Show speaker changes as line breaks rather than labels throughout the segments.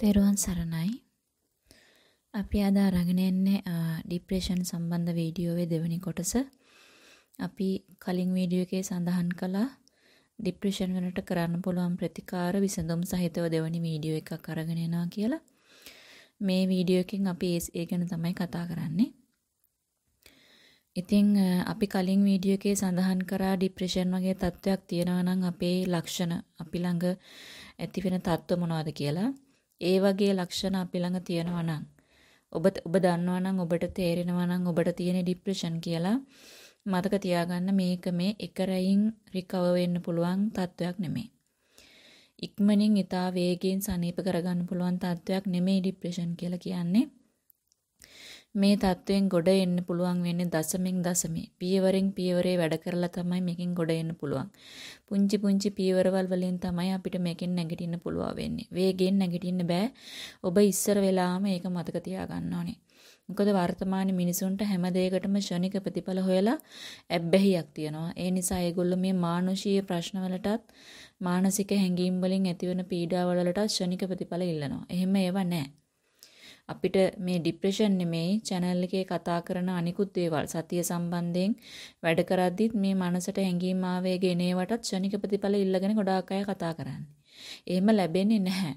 තෙරුවන් සරණයි. අපි අද අරගෙන එන්නේ ડિප්‍රෙෂන් සම්බන්ධ වීඩියෝවේ දෙවෙනි කොටස. අපි කලින් වීඩියෝ එකේ සඳහන් කළා ડિප්‍රෙෂන් වලට කරන්න පුළුවන් ප්‍රතිකාර විසඳුම් සහිතව දෙවෙනි වීඩියෝ එකක් අරගෙන එනවා කියලා. මේ වීඩියෝ එකෙන් අපි ඒ ගැන තමයි කතා කරන්නේ. ඉතින් අපි කලින් වීඩියෝ එකේ සඳහන් කරා ડિප්‍රෙෂන් වගේ තත්ත්වයක් තියෙනවා නම් අපේ ලක්ෂණ අපි ළඟ ඇති වෙන තත්ත්ව මොනවද කියලා ඒ වගේ ලක්ෂණ අපි ළඟ තියෙනවා නම් ඔබ ඔබ දන්නවා නම් ඔබට තේරෙනවා නම් ඔබට තියෙන ડિප්‍රෙෂන් කියලා මතක තියාගන්න මේක මේ එක රැයින් රිකවර් වෙන්න පුළුවන් තත්ත්වයක් නෙමෙයි. ඉක්මනින් ඊට වේගයෙන් සනීප කරගන්න පුළුවන් තත්ත්වයක් නෙමෙයි ડિප්‍රෙෂන් කියලා කියන්නේ. මේ தත්වයෙන් ගොඩ එන්න පුළුවන් වෙන්නේ දශමින් දශමේ. පියවරෙන් පියවරේ වැඩ කරලා තමයි මේකෙන් ගොඩ එන්න පුළුවන්. පුංචි පුංචි පියවරවල් වලින් තමයි අපිට මේකෙන් නැගිටින්න පුළුවන් වෙන්නේ. වේගෙන් නැගිටින්න බෑ. ඔබ ඉස්සර වෙලාම ඒක මතක තියාගන්න ඕනේ. මොකද වර්තමාන මිනිසුන්ට හැම දෙයකටම ෂණික ප්‍රතිඵල හොයලා ඇබ්බැහියක් තියෙනවා. ඒ නිසා ඒගොල්ලෝ මේ මානුෂීය ප්‍රශ්නවලටත් මානසික හැඟීම් වලින් ඇතිවන පීඩාවලටත් ෂණික ප්‍රතිඵල ඉල්ලනවා. එහෙම ඒවා නැහැ. අපිට මේ ડિප්‍රෙෂන් නෙමෙයි channel එකේ කතා කරන අනිකුත් දේවල් සතිය සම්බන්ධයෙන් වැඩ කරද්දිත් මේ මනසට හැඟීම් ආවේග එනේවටත් ක්ෂණික ප්‍රතිඵල ඉල්ලගෙන ගොඩාක් අය කතා කරන්නේ. එහෙම ලැබෙන්නේ නැහැ.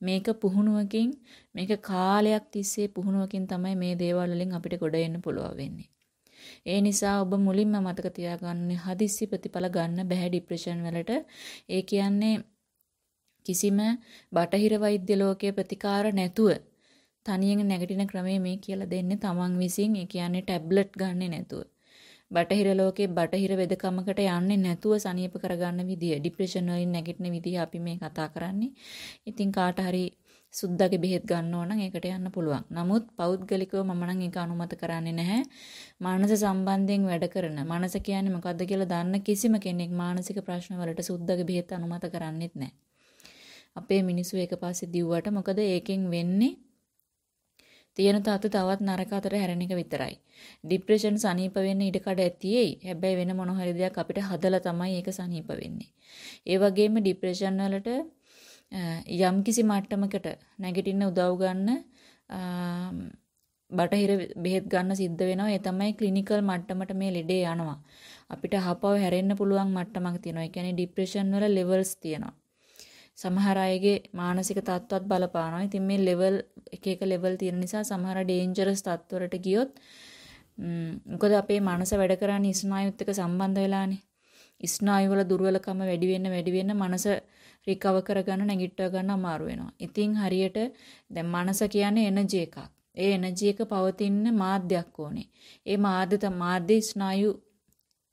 මේක පුහුණුවකින් මේක කාලයක් තිස්සේ පුහුණුවකින් තමයි මේ දේවල් වලින් අපිට ගොඩ එන්න පුළුවන් වෙන්නේ. ඒ නිසා ඔබ මුලින්ම මතක තියාගන්න හදිස්සි ප්‍රතිඵල ගන්න බෑ ડિප්‍රෙෂන් වලට. ඒ කියන්නේ කිසිම බටහිර වෛද්‍ය ලෝකයේ ප්‍රතිකාර නැතුව තනියෙන් නැගිටින ක්‍රමය මේ කියලා දෙන්නේ තමන් විසින් ඒ කියන්නේ ටැබ්ලට් ගන්නෙ නැතුව. බටහිර ලෝකේ බටහිර වෙදකමකට යන්නේ නැතුව සනීප කරගන්න විදිය ડિප්‍රෙෂන් වලින් නැගිටින විදිය අපි මේ කතා කරන්නේ. ඉතින් කාට හරි සුද්දාගේ බෙහෙත් ගන්න ඕන නම් ඒකට යන්න පුළුවන්. නමුත් පෞද්ගලිකව මම නම් ඒක අනුමත කරන්නේ නැහැ. මානස සම්බන්ධයෙන් වැඩ කරන මනස කියන්නේ මොකද්ද කියලා දන්න කිසිම කෙනෙක් මානසික ප්‍රශ්න වලට සුද්දාගේ බෙහෙත් අනුමත කරන්නේත් නැහැ. අපේ මිනිස්සු ඒක පස්සේ දිව්වට මොකද ඒකෙන් වෙන්නේ තියෙන තත්ත තවත් නරක අතර හැරෙන එක විතරයි. ડિප්‍රෙෂන් සනීප වෙන්න ඉඩ කඩ ඇතියි. හැබැයි වෙන මොන හරි දෙයක් අපිට හදලා තමයි ඒක සනීප වෙන්නේ. ඒ වගේම ડિප්‍රෙෂන් වලට යම් කිසි මට්ටමකට නැගිටින්න උදව් ගන්න බටහිර බෙහෙත් ගන්න සිද්ධ වෙනවා. ඒ තමයි ක්ලිනිකල් මට්ටමට මේ ලෙඩේ යනවා. අපිට අහපව හැරෙන්න පුළුවන් මට්ටමක් තියෙනවා. ඒ කියන්නේ ડિප්‍රෙෂන් වල ලෙවල්ස් තියෙනවා. සමහර අයගේ මානසික තත්ත්වත් බලපානවා. ඉතින් මේ ලෙවල් එක එක ලෙවල් තියෙන නිසා සමහර ඩේන්ජරස් තත්ත්වවලට ගියොත් මොකද අපේ මනස වැඩ කරන්නේ ස්නායුත් එක්ක සම්බන්ධ වෙලානේ. ස්නායු වල දුර්වලකම වැඩි වෙන්න වැඩි වෙන්න මනස රිකවර් කරගන්න නැගිටව ගන්න අමාරු වෙනවා. ඉතින් හරියට දැන් මනස කියන්නේ එනර්ජි එකක්. ඒ එනර්ජි එක පවතින මාධ්‍යයක් ඕනේ. ඒ මාධ්‍ය මාධ්‍ය ස්නායු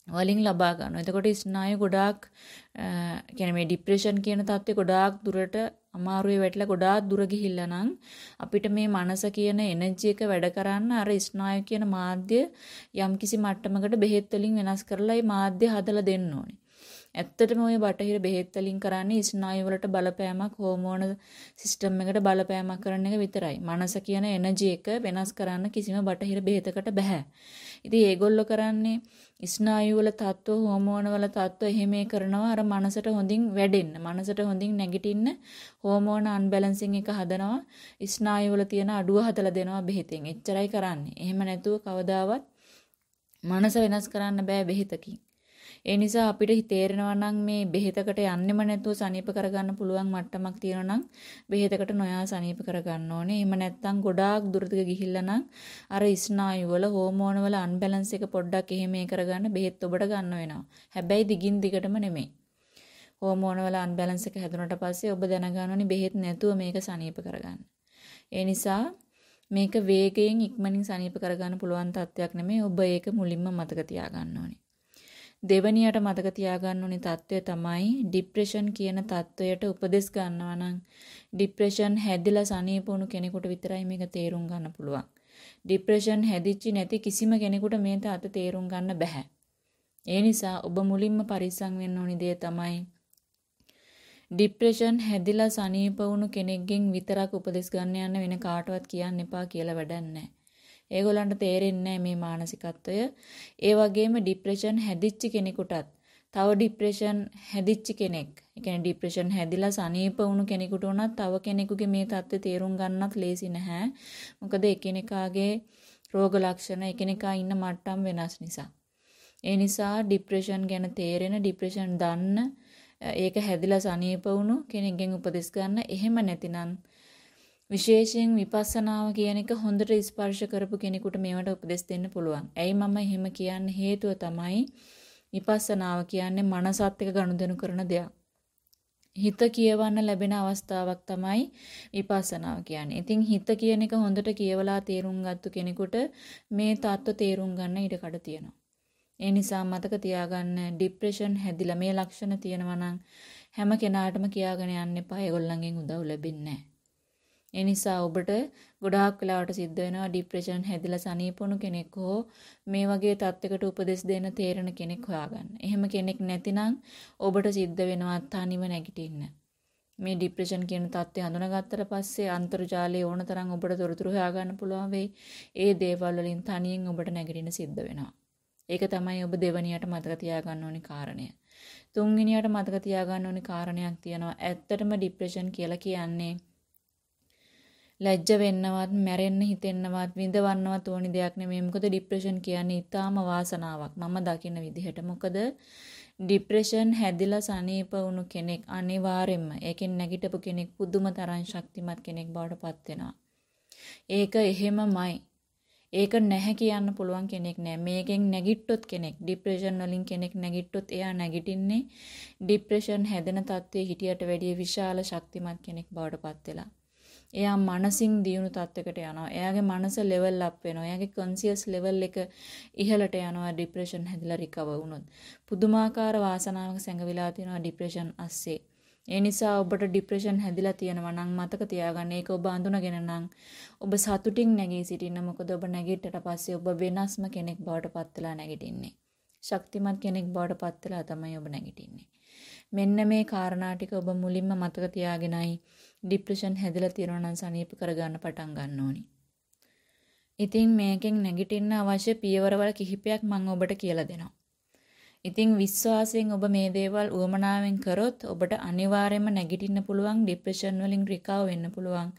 වලින් ලබා ගන්නවා. එතකොට ස්නායු ගොඩාක් කියන්නේ මේ ડિප්‍රෙෂන් කියන தත්ත්වය ගොඩාක් දුරට අමාරුවේ වැටලා ගොඩාක් දුර ගිහිල්ලා නම් අපිට මේ මනස කියන එනර්ජි එක වැඩ කරන්න අර ස්නායු කියන මාධ්‍ය යම්කිසි මට්ටමකට බෙහෙත් වලින් වෙනස් කරලා ඒ මාධ්‍ය හදලා දෙන්න ඕනේ. ඇත්තටම ওই බටහිර බෙහෙත් වලින් කරන්නේ ස්නායු වලට බලපෑමක් හෝමෝන සිස්ටම් එකට බලපෑමක් කරන එක විතරයි. මනස කියන එනර්ජි එක වෙනස් කරන්න කිසිම බටහිර බෙහෙතකට බෑ. ඉතින් ඒගොල්ලෝ කරන්නේ ස්නායු වල තත්ත්ව හෝමෝන වල තත්ත්ව එහෙම කරනවා අර මනසට හොඳින් වැඩෙන්න. මනසට හොඳින් නැගිටින්න හෝමෝන අන්බැලන්සින් එක හදනවා. ස්නායු වල තියෙන අඩුව හදලා දෙනවා බෙහෙතෙන්. එච්චරයි කරන්නේ. එහෙම නැතුව කවදාවත් මනස වෙනස් කරන්න බෑ බෙහෙතකින්. ඒ නිසා අපිට තේරෙනවා නම් මේ බෙහෙතකට යන්නෙම නැතුව සනීප කරගන්න පුළුවන් මට්ටමක් තියෙනවා නම් බෙහෙතකට නොයා සනීප කරගන්න ඕනේ. එහෙම නැත්නම් ගොඩාක් දුරට ගිහිල්ලා නම් අර ස්නායු වල හෝමෝන වල අන්බැලන්ස් එක පොඩ්ඩක් එහෙම කරගන්න බෙහෙත් ඔබට ගන්න වෙනවා. හැබැයි දිගින් දිගටම නෙමෙයි. හෝමෝන වල අන්බැලන්ස් එක හැදුනට පස්සේ ඔබ දැනගන්න ඕනේ බෙහෙත් නැතුව මේක සනීප කරගන්න. ඒ නිසා මේක වේගයෙන් ඉක්මනින් සනීප කරගන්න පුළුවන් තත්ත්වයක් නෙමෙයි. ඔබ ඒක මුලින්ම මතක තියාගන්න ඕනේ. දෙවනියට මතක තියාගන්න ඕනේ தত্ত্বය තමයි ડિප්‍රෙෂන් කියන தত্ত্বයට උපදෙස් ගන්නවා නම් ડિප්‍රෙෂන් හැදිලා සනීප වුණු කෙනෙකුට විතරයි මේක තේරුම් ගන්න පුළුවන්. ડિප්‍රෙෂන් හැදිච්චි නැති කිසිම කෙනෙකුට මේ තාත තේරුම් ගන්න බෑ. ඒ නිසා ඔබ මුලින්ම පරිස්සම් වෙන්න ඕනි දේ තමයි ડિප්‍රෙෂන් හැදිලා සනීප වුණු කෙනෙක්ගෙන් විතරක් උපදෙස් ගන්න යන්න වෙන කාටවත් කියන්න එපා කියලා වැඩක් නැහැ. ඒගොල්ලන්ට තේරෙන්නේ මේ මානසිකත්වය. ඒ වගේම ડિප්‍රෙෂන් හැදිච්ච කෙනෙකුටත් තව ડિප්‍රෙෂන් හැදිච්ච කෙනෙක්, ඒ කියන්නේ ડિප්‍රෙෂන් හැදිලා සනීප වුණු කෙනෙකුට උනත් තව කෙනෙකුගේ මේ தත්ත්වය තේරුම් ගන්නත් ලේසි නැහැ. මොකද එකිනෙකාගේ රෝග ලක්ෂණ එකිනෙකා ඉන්න මට්ටම් වෙනස් නිසා. ඒ නිසා ડિප්‍රෙෂන් ගැන තේරෙන, ડિප්‍රෙෂන් දන්න, ඒක හැදිලා සනීප වුණු කෙනෙක්ගෙන් උපදෙස් ගන්න. එහෙම නැතිනම් විශේෂයෙන් විපස්සනාව කියන එක හොඳට ස්පර්ශ කරපු කෙනෙකුට මේවට උපදෙස් දෙන්න පුළුවන්. ඇයි මම එහෙම කියන්න හේතුව තමයි විපස්සනාව කියන්නේ මනසත් එක්ක ගනුදෙනු කරන දෙයක්. හිත කියවන්න ලැබෙන අවස්ථාවක් තමයි විපස්සනාව කියන්නේ. ඉතින් හිත කියන එක හොඳට කියවලා තේරුම් ගත්තු කෙනෙකුට මේ தত্ত্ব තේරුම් ගන්න ඉඩ කඩ තියෙනවා. ඒ නිසා මතක තියාගන්න ડિප්‍රෙෂන් හැදිලා මේ ලක්ෂණ තියෙනවා නම් හැම කෙනාටම කියාගෙන යන්න එපා. ඒගොල්ලන්ගෙන් උදව් ලැබෙන්නේ නැහැ. ඒ නිසා ඔබට ගොඩාක් වෙලාවට සිද්ධ වෙනවා ડિප්‍රෙෂන් හැදිලා සනීපුණු කෙනෙක් හෝ මේ වගේ තත්යකට උපදෙස් දෙන තේරෙන කෙනෙක් හොයාගන්න. එහෙම කෙනෙක් නැතිනම් ඔබට සිද්ධ වෙනවා තනිව නැගිටින්න. මේ ડિප්‍රෙෂන් කියන தත්ත්වය හඳුනාගත්තට පස්සේ අන්තර්ජාලයේ ඕන තරම් ඔබට තොරතුරු හොයාගන්න පුළුවන් වෙයි. ඒ දේවල් වලින් තනියෙන් ඔබට නැගිටින සිද්ධ වෙනවා. ඒක තමයි ඔබ දෙවණියට මතක තියාගන්න ඕනි කාරණය. තුන්වෙනියට මතක තියාගන්න ඕනි කාරණයක් තියෙනවා. ඇත්තටම ડિප්‍රෙෂන් කියලා කියන්නේ ලැජ්ජ වෙන්නවත්, මැරෙන්න හිතෙන්නවත්, විඳවන්නවත් ඕනි දෙයක් නෙමෙයි. මොකද ડિප්‍රෙෂන් කියන්නේ ඊටාම වාසනාවක්. මම දකින විදිහට. මොකද ડિප්‍රෙෂන් හැදිලා සනීප වුණු කෙනෙක් අනිවාර්යෙන්ම ඒකෙන් නැගිටපු කෙනෙක් පුදුම තරම් ශක්තිමත් කෙනෙක් බවට පත් වෙනවා. ඒක එහෙමමයි. ඒක නැහැ කියන්න පුළුවන් කෙනෙක් නෑ. මේකෙන් නැගිට්ටොත් කෙනෙක් ડિප්‍රෙෂන් වලින් කෙනෙක් නැගිට්ටොත් එයා නැගිටින්නේ ડિප්‍රෙෂන් හැදෙන තත්ත්වයේ හිටියට වැඩිය විශාල ශක්තිමත් කෙනෙක් බවට පත් වෙලා. එයා මනසින් දියුණු තත්යකට යනවා. එයාගේ මනස ලෙවල් අප් වෙනවා. එයාගේ කොන්සියස් ලෙවල් එක ඉහළට යනවා ඩිප්‍රෙෂන් හැදිලා රිකවර් වුණොත්. පුදුමාකාර වාසනාවක සැඟවිලා තියෙනවා ඩිප්‍රෙෂන් අස්සේ. ඒ නිසා ඔබට ડિප්‍රෙෂන් හැදිලා තියෙනවා නම් මතක තියාගන්න ඒක ඔබ අඳුනගෙන නම් ඔබ සතුටින් නැගී සිටින්න මොකද ඔබ නැගිට්ටට පස්සේ ඔබ වෙනස්ම කෙනෙක් බවට පත් වෙලා නැගිටින්නේ. ශක්තිමත් කෙනෙක් බවට පත් වෙලා තමයි ඔබ නැගිටින්නේ. මෙන්න මේ කාරණා ටික ඔබ මුලින්ම මතක තියාගෙනයි ડિප්‍රෙෂන් හැදලා තියෙනවා නම් සනීප කරගන්න පටන් ගන්න ඕනි. ඉතින් මේකෙන් නැගිටින්න අවශ්‍ය පියවරවල කිහිපයක් මම ඔබට කියලා දෙනවා. ඉතින් විශ්වාසයෙන් ඔබ මේ දේවල් උවමනාවෙන් කරොත් ඔබට අනිවාර්යයෙන්ම නැගිටින්න පුළුවන් ડિප්‍රෙෂන් වලින් රිකවර් වෙන්න පුළුවන්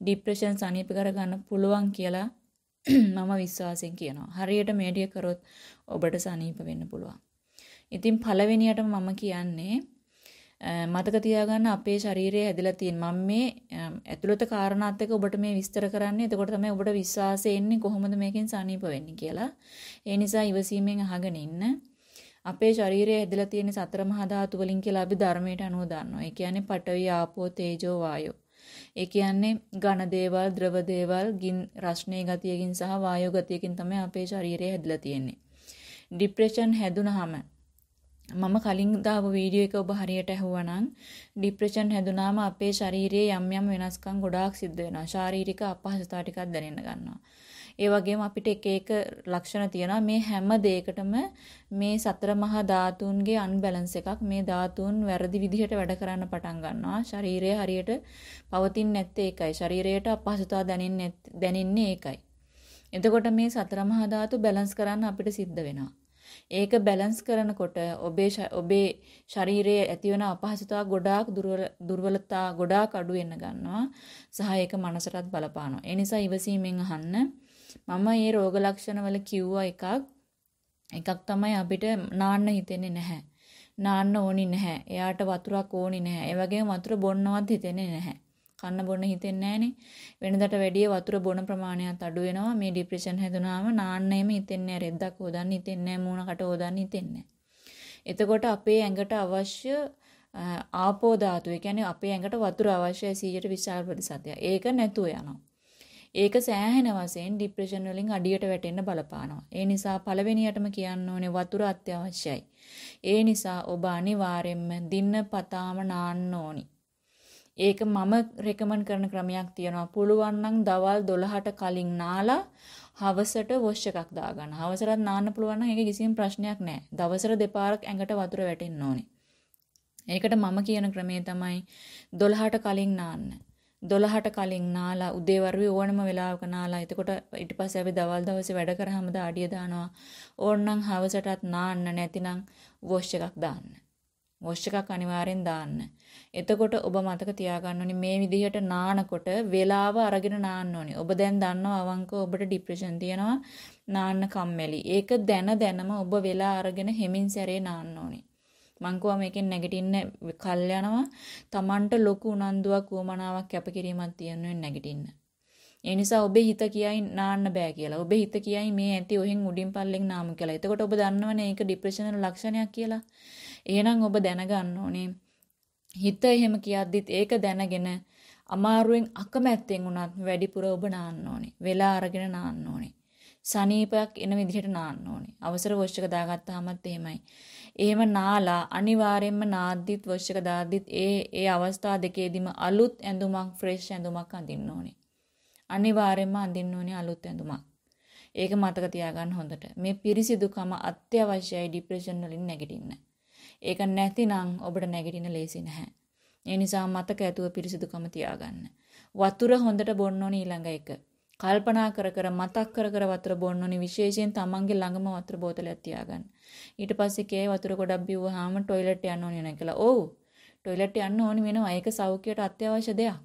ડિප්‍රෙෂන් සනීප කරගන්න පුළුවන් කියලා මම විශ්වාසයෙන් කියනවා. හරියට මේ කරොත් ඔබට සනීප වෙන්න පුළුවන්. ඉතින් පළවෙනියටම මම කියන්නේ මතක තියාගන්න අපේ ශරීරය හැදිලා තියෙන මම මේ ඇතුළත කාරණාත් එක්ක ඔබට මේ විස්තර කරන්නේ එතකොට තමයි ඔබට විශ්වාසය එන්නේ කොහොමද මේකෙන් සනීප වෙන්නේ කියලා. ඒ නිසා ඉවසීමෙන් අහගෙන ඉන්න. අපේ ශරීරය හැදිලා තියෙන සතර මහා ධාතු වලින් කියලා අපි ධර්මයට අනුව දන්නවා. ඒ කියන්නේ පඨවි ආපෝ තේජෝ වායෝ. ඒ කියන්නේ ඝන දේවල්, ද්‍රව දේවල්, ගින් රස්නේ ගතියකින් සහ වායෝ ගතියකින් තමයි අපේ ශරීරය හැදිලා තියෙන්නේ. ડિප්‍රෙෂන් හැදුනහම මම කලින් දාපු වීඩියෝ එක ඔබ හරියට ඇහුවනම් ડિප්‍රෙෂන් හැදුනාම අපේ ශරීරයේ යම් යම් වෙනස්කම් ගොඩාක් සිද්ධ වෙනවා. ශාරීරික අපහසුතාව ටිකක් දැනෙන්න ගන්නවා. ඒ වගේම අපිට එක එක ලක්ෂණ තියෙනවා. මේ හැම දෙයකටම මේ සතර මහා ධාතුන්ගේ අන්බැලන්ස් එකක් මේ ධාතුන් වැරදි විදිහට වැඩ කරන්න පටන් ගන්නවා. ශරීරය හරියට පවතින්නේ නැත්තේ ඒකයි. ශරීරයට අපහසුතාව දැනෙන්නේ ඒකයි. එතකොට මේ සතර මහා ධාතු බැලන්ස් කරන්න අපිට සිද්ධ වෙනවා. ඒක බැලන්ස් කරනකොට ඔබේ ඔබේ ශරීරයේ ඇතිවන අපහසුතාව ගොඩාක් දුර්වලතා ගොඩාක් අඩු වෙන්න ගන්නවා සහ ඒක මනසටත් බලපානවා. ඒ නිසා ඉවසීමෙන් අහන්න මම මේ රෝග ලක්ෂණ වල කිව්වා එකක් එකක් තමයි අපිට නාන්න හිතෙන්නේ නැහැ. නාන්න ඕනි නැහැ. එයාට වතුරක් ඕනි නැහැ. ඒ වගේම වතුර බොන්නවත් හිතෙන්නේ නැහැ. කන්න බොන්න හිතෙන්නේ නැහනේ. වෙනදට වැඩිය වතුර බොන ප්‍රමාණයත් අඩු වෙනවා. මේ ડિප්‍රෙෂන් හැදුනාම නාන්නෙම හිතෙන්නේ නැහැ. රෙද්දක් හොදන්න හිතෙන්නේ නැහැ. මූණකට හොදන්න හිතෙන්නේ එතකොට අපේ ඇඟට අවශ්‍ය ආපෝ ධාතු, ඒ කියන්නේ අපේ ඇඟට වතුර අවශ්‍යයි 100ට විශාල ප්‍රතිශතයක්. ඒක නැතුව යනවා. ඒක සෑහෙන වශයෙන් ડિප්‍රෙෂන් වලින් අඩියට වැටෙන්න බලපානවා. ඒ නිසා පළවෙනියටම කියන්න ඕනේ වතුර අත්‍යවශ්‍යයි. ඒ නිසා ඔබ අනිවාර්යයෙන්ම දින පතාම නාන්න ඕනි. ඒක මම රෙකමන්ඩ් කරන ක්‍රමයක් තියෙනවා. පුළුවන් නම් දවල් 12ට කලින් නාලා හවසට වොෂ් එකක් දාගන්න. හවසටත් නාන්න පුළුවන් නම් ඒක කිසිම ප්‍රශ්නයක් නැහැ. දවසට දෙපාරක් ඇඟට වතුර වැටෙන්න ඕනේ. ඒකට මම කියන ක්‍රමය තමයි 12ට කලින් නාන්න. 12ට කලින් නාලා උදේවරුේ ඕනම වෙලාවක නාලා එතකොට ඊට පස්සේ අපි දවල් දවසේ වැඩ කරාම දාඩිය දානවා ඕන්නම් හවසටත් නාන්න නැතිනම් වොෂ් එකක් දාන්න වොෂ් එකක් අනිවාර්යෙන් දාන්න එතකොට ඔබ මතක තියාගන්න ඕනි මේ විදිහට නානකොට වෙලාව අරගෙන නාන්න ඕනි ඔබ දැන් දන්නවා අවංකව ඔබට ડિප්‍රෙෂන් තියෙනවා නාන්න කම්මැලි ඒක දැන දැනම ඔබ වෙලා අරගෙන හෙමින් සැරේ නාන්න ඕනි මං කිව්වා මේකෙන් නැගිටින්න කල් යනවා. Tamanට ලොකු උනන්දුවක් උවමනාවක් කැපකිරීමක් තියෙනවා නැගිටින්න. ඒ නිසා ඔබේ හිත කියයි නාන්න බෑ කියලා. ඔබේ හිත කියයි මේ ඇති ඔහෙන් උඩින් පල්ලෙන් නාමු කියලා. එතකොට ඔබ දන්නවනේ ඒක ડિප්‍රෙෂන් ලක්ෂණයක් කියලා. එහෙනම් ඔබ දැනගන්න ඕනේ. හිත එහෙම කියද්දිත් ඒක දැනගෙන අමාරුවෙන් අකමැත්තෙන් උනත් වැඩිපුර ඔබ නාන්න ඕනේ. වෙලා අරගෙන නාන්න ඕනේ. සනීපයක් එන විදිහට නාන්න ඕනේ. අවසර වොෂ් එක දාගත්තාමත් එහෙමයි. එහෙම නාලා අනිවාර්යයෙන්ම නාද්දිත් වොෂ් එක දාද්දිත් ඒ ඒ අවස්ථා දෙකේදීම අලුත් ඇඳුමක් ෆ්‍රෙෂ් ඇඳුමක් අඳින්න ඕනේ. අනිවාර්යයෙන්ම අඳින්න ඕනේ අලුත් ඇඳුමක්. ඒක මතක තියාගන්න හොඳට. මේ පිරිසිදුකම අත්‍යවශ්‍යයි ડિප්‍රෙෂන් වලින් නැගිටින්න. ඒක නැතිනම් ඔබට නැගිටින ලේසි නැහැ. ඒ නිසා මතක ඇතුව පිරිසිදුකම තියාගන්න. වතුර හොඳට බොන්න ඕනේ ඊළඟ එක. කල්පනා කර කර මතක් කර කර වතුර බොන්න ඕනේ විශේෂයෙන් තමන්ගේ ළඟම වතුර බෝතලයක් තියාගන්න. ඊට පස්සේ කේ වතුර ගොඩක් බිව්වහම টয়ලට් යන්න ඕනේ නැහැ කියලා. ඔව්. টয়ලට් යන්න ඕනේ වෙනවා. ඒක සෞඛ්‍යයට අත්‍යවශ්‍ය දෙයක්.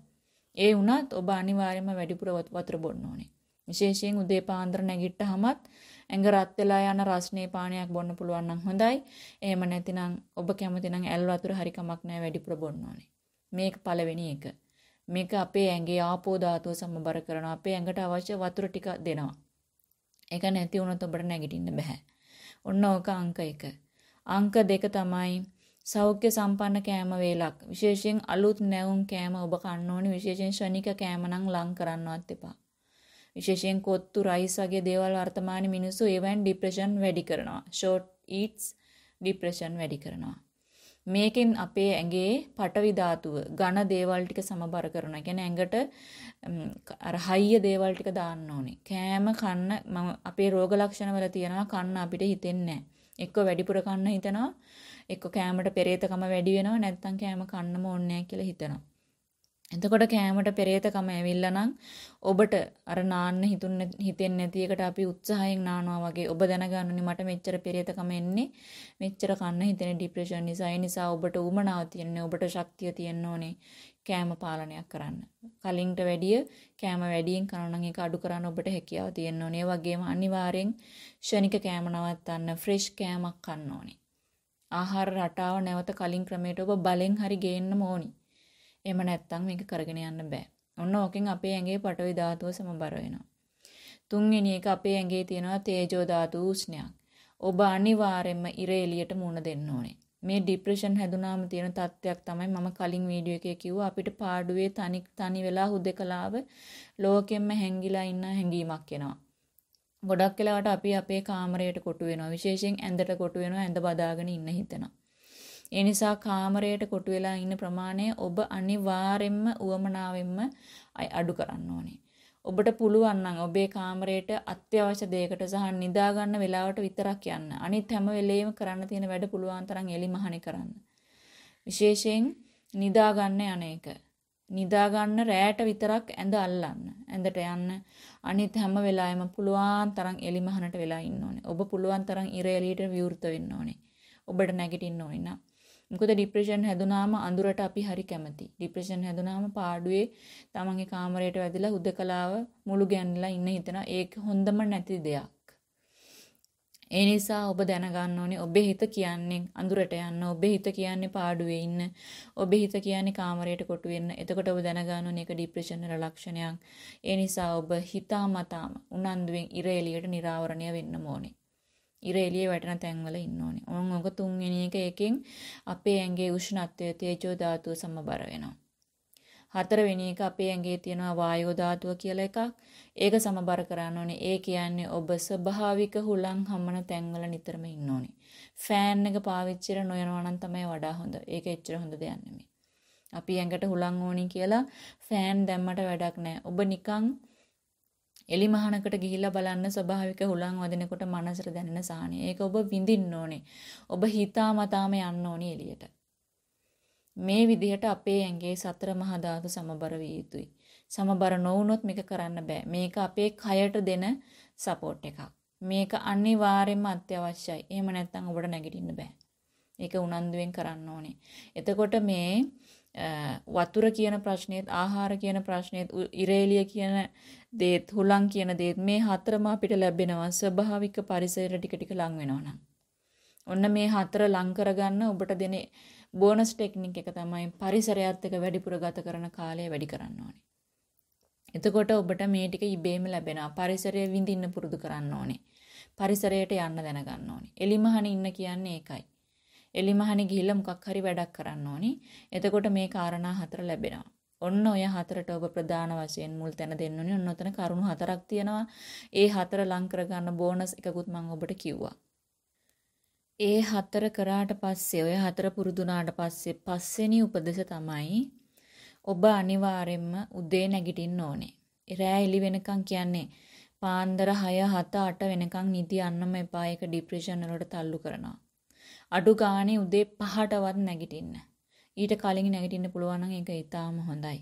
ඒ වුණත් ඔබ අනිවාර්යයෙන්ම වැඩිපුර වතුර බොන්න ඕනේ. විශේෂයෙන් උදේ පාන්දර නැගිට්ටහමත් ඇඟ රත් වෙලා යන රස්නේ පානයක් බොන්න පුළුවන් නම් හොඳයි. එහෙම නැතිනම් ඔබ කැමති නම් ඇල් වතුර හරි කමක් නැහැ වැඩිපුර බොන්න ඕනේ. මේක පළවෙනි එක. මේක අපේ ඇඟේ ආපෝ ධාතුව සමබර කරනවා. අපේ ඇඟට අවශ්‍ය වතුර ටික දෙනවා. ඒක නැති වුණොත් ඔබට නැගිටින්න බෑ. ඔන්න ඕක අංක 1. අංක 2 තමයි සෞඛ්‍ය සම්පන්න කෑම වේලක්. විශේෂයෙන් අලුත් නැවුම් කෑම ඔබ කන්න ඕනේ. විශේෂයෙන් ශනික කෑම නම් ලං කරන්නවත් එපා. විශේෂයෙන් කොත්තු රයිස් වගේ දේවල් වර්තමාන මිනිස්සු ඒවෙන් ડિප්‍රෙෂන් වැඩි කරනවා. ෂෝට් ඊට්ස් ડિප්‍රෙෂන් වැඩි කරනවා. මේකෙන් අපේ ඇඟේ පටවි ධාතුව ඝන දේවල් ටික සමබර කරනවා. කියන්නේ ඇඟට අර හයිය දේවල් ටික දාන්න ඕනේ. කෑම කන්න මම අපේ රෝග ලක්ෂණ වල තියෙනවා කන්න අපිට හිතෙන්නේ නැහැ. එක්ක වැඩිපුර කන්න හිතනවා. එක්ක කෑමට පෙරේතකම වැඩි වෙනවා. නැත්නම් කෑම කන්නම ඕනේ නැහැ කියලා හිතනවා. එතකොට කෑමට පෙරේතකම ඇවිල්ලා නම් ඔබට අර නාන්න හිතුන්න හිතෙන්නේ නැති එකට අපි උත්සාහයෙන් නානවා වගේ ඔබ දැනගන්නනේ මට මෙච්චර පෙරේතකම එන්නේ මෙච්චර කන්න හිතෙන ડિප්‍රෙෂන් නිසා ඒ නිසා ඔබට උමනාව තියෙන්නේ ඔබට ශක්තිය තියෙන්න ඕනේ කෑම පාලනයක් කරන්න. කලින්ට වැඩිය කෑම වැඩියෙන් කනවා නම් ඒක අඩු කරන්න ඔබට හැකියාව තියෙන්න ඕනේ. ඒ වගේම අනිවාර්යෙන් ෂණික කෑම නවත්තන්න ෆ්‍රෙෂ් කෑමක් කන්න ඕනේ. ආහාර රටාව නැවත කලින් ක්‍රමයට ඔබ බලෙන් හරි ගේන්නම ඕනේ. එහෙම නැත්නම් මේක කරගෙන යන්න බෑ. ඔන්න ඕකෙන් අපේ ඇඟේ පටවි ධාතුව සමබර වෙනවා. තුන්වෙනි එක අපේ ඇඟේ තියෙනවා තේජෝ ධාතු උෂ්ණයක්. ඔබ අනිවාර්යයෙන්ම ඉර එළියට මුණ දෙන්න ඕනේ. මේ ડિප්‍රෙෂන් හැදුනාම තියෙන තත්ත්වයක් තමයි මම කලින් වීඩියෝ එකේ කිව්වා අපිට පාඩුවේ තනි තනි වෙලා හුදකලාව ලෝකෙම්ම හැංගිලා ඉන්න හැඟීමක් එනවා. ගොඩක් වෙලාවට අපි අපේ කාමරයට කොටු වෙනවා. විශේෂයෙන් ඇඳට කොටු වෙනවා ඇඳ බදාගෙන ඉන්න හිතෙනවා. ඒ නිසා කාමරයට කොටු වෙලා ඉන්න ප්‍රමාණය ඔබ අනිවාර්යෙන්ම උවමනාවෙන්ම අඩු කරන්න ඕනේ. ඔබට පුළුවන් නම් ඔබේ කාමරයට අත්‍යවශ්‍ය දෙයකට සහ නිදා ගන්න වෙලාවට විතරක් යන්න. අනිත් හැම වෙලේම කරන්න තියෙන වැඩ පුළුවන් තරම් එලි මහණි කරන්න. විශේෂයෙන් නිදා ගන්න යන එක. නිදා ගන්න රැයට විතරක් ඇඳ අල්ලන්න. ඇඳට යන්න. අනිත් හැම වෙලාවෙම පුළුවන් තරම් එලි මහනට වෙලා ඉන්න ඕනේ. ඔබ පුළුවන් තරම් ඉර එළියට විවෘත වෙන්න ඕනේ. ඔබට නැගිටින්න ඕනේ නම් මොකද ડિප්‍රෙෂන් හැදුනාම අඳුරට අපි හරි කැමති. ඩිප්‍රෙෂන් හැදුනාම පාඩුවේ තමන්ගේ කාමරයට වැදිලා හුදකලාව මුළු ගැන්ලා ඉන්න හිතනවා. ඒක හොඳම නැති දෙයක්. ඒ නිසා ඔබ දැනගන්න ඕනේ ඔබේ හිත කියන්නේ අඳුරට යන්න ඔබේ හිත කියන්නේ පාඩුවේ ඉන්න ඔබේ හිත කියන්නේ කාමරයට කොටු වෙන්න එතකොට ඔබ දැනගන්න ඕනේ ඒක ડિප්‍රෙෂන් වල ලක්ෂණයක් ඒ නිසා ඔබ හිතාමතාම උනන්දුවෙන් ඉර එළියට නිරාවරණය වෙන්න ඕනේ ඉර එළිය වැටෙන තැන්වල ඉන්න ඕනේ. ඕන් ඔක තුන්වෙනි එක එකෙන් අපේ ඇඟේ උෂ්ණත්වය තේජෝ ධාතුව සමබර වෙනවා. හතරවෙනි එක අපේ ඇඟේ තියෙනවා වායෝ ධාතුව කියලා එකක්. ඒක සමබර කරන්න ඕනේ. ඒ කියන්නේ ඔබ ස්වභාවික හුලං හමන තැන්වල නිතරම ඉන්න ඕනේ. ෆෑන් එක පාවිච්චි කර නොයනවා නම් තමයි වඩා හොඳ. ඒක එච්චර හොඳ දෙයක් නෙමෙයි. අපි ඇඟට හුලං ඕනි කියලා ෆෑන් දැම්මට වැඩක් නැහැ. ඔබ නිකන් එලි මහනකට ගිහිල්ලා බලන්න ස්වභාවික හුලං වදිනකොට මනසට දැනෙන සාහනය. ඒක ඔබ විඳින්න ඕනේ. ඔබ හිතාමතාම යන්න ඕනේ එළියට. මේ විදිහට අපේ ඇඟේ සතර මහා ධාතු සමබර විය යුතුයි. සමබර නොවුනොත් මේක කරන්න බෑ. මේක අපේ කයට දෙන සපෝට් එකක්. මේක අනිවාර්යයෙන්ම අත්‍යවශ්‍යයි. එහෙම නැත්නම් ඔබට නැගිටින්න බෑ. ඒක උනන්දුවෙන් කරන්න ඕනේ. එතකොට මේ වතුර කියන ප්‍රශ්නේත් ආහාර කියන ප්‍රශ්නේත් ඉරේලිය කියන දේත් හුලං කියන දේත් මේ හතරම අපිට ලැබෙනවා ස්වභාවික පරිසරයට ටික ටික ලං වෙනවා ඔන්න මේ හතර ලං කරගන්න ඔබට දෙන බෝනස් ටෙක්නික් එක තමයි පරිසරයත් එක්ක වැඩිපුර ගත කරන කාලය වැඩි කරන්න ඕනේ. එතකොට ඔබට මේ ටික ඉබේම ලැබෙනවා. පරිසරය විඳින්න පුරුදු කරන්න ඕනේ. පරිසරයට යන්න දැනගන්න ඕනේ. එලිමහනේ ඉන්න කියන්නේ ඒකයි. එලිමහනේ ගිහිල්ලා මොකක් හරි වැඩක් කරන්න ඕනි. එතකොට මේ කාරණා හතර ලැබෙනවා. ඔන්න ඔය හතරට ඔබ ප්‍රධාන වශයෙන් මුල් තැන දෙන්න ඕනි. ඔන්න ඔතන කරුණු හතරක් තියෙනවා. ඒ හතර ලං කරගන්න බෝනස් එකකුත් මම ඔබට කිව්වා. ඒ හතර කරාට පස්සේ ඔය හතර පුරුදුනාට පස්සේ පස්වෙනි උපදෙස තමයි ඔබ අනිවාර්යෙන්ම උදේ නැගිටින්න ඕනේ. රෑ එළි වෙනකන් කියන්නේ පාන්දර 6 7 8 වෙනකන් නිදි යන්නම එපා. ඒක ડિප්‍රෙෂන් වලට තල්ලු කරනවා. අඩු ගානේ උදේ 5ටවත් නැගිටින්න. ඊට කලින් නැගිටින්න පුළුවන් නම් ඒක ඊටාම හොඳයි.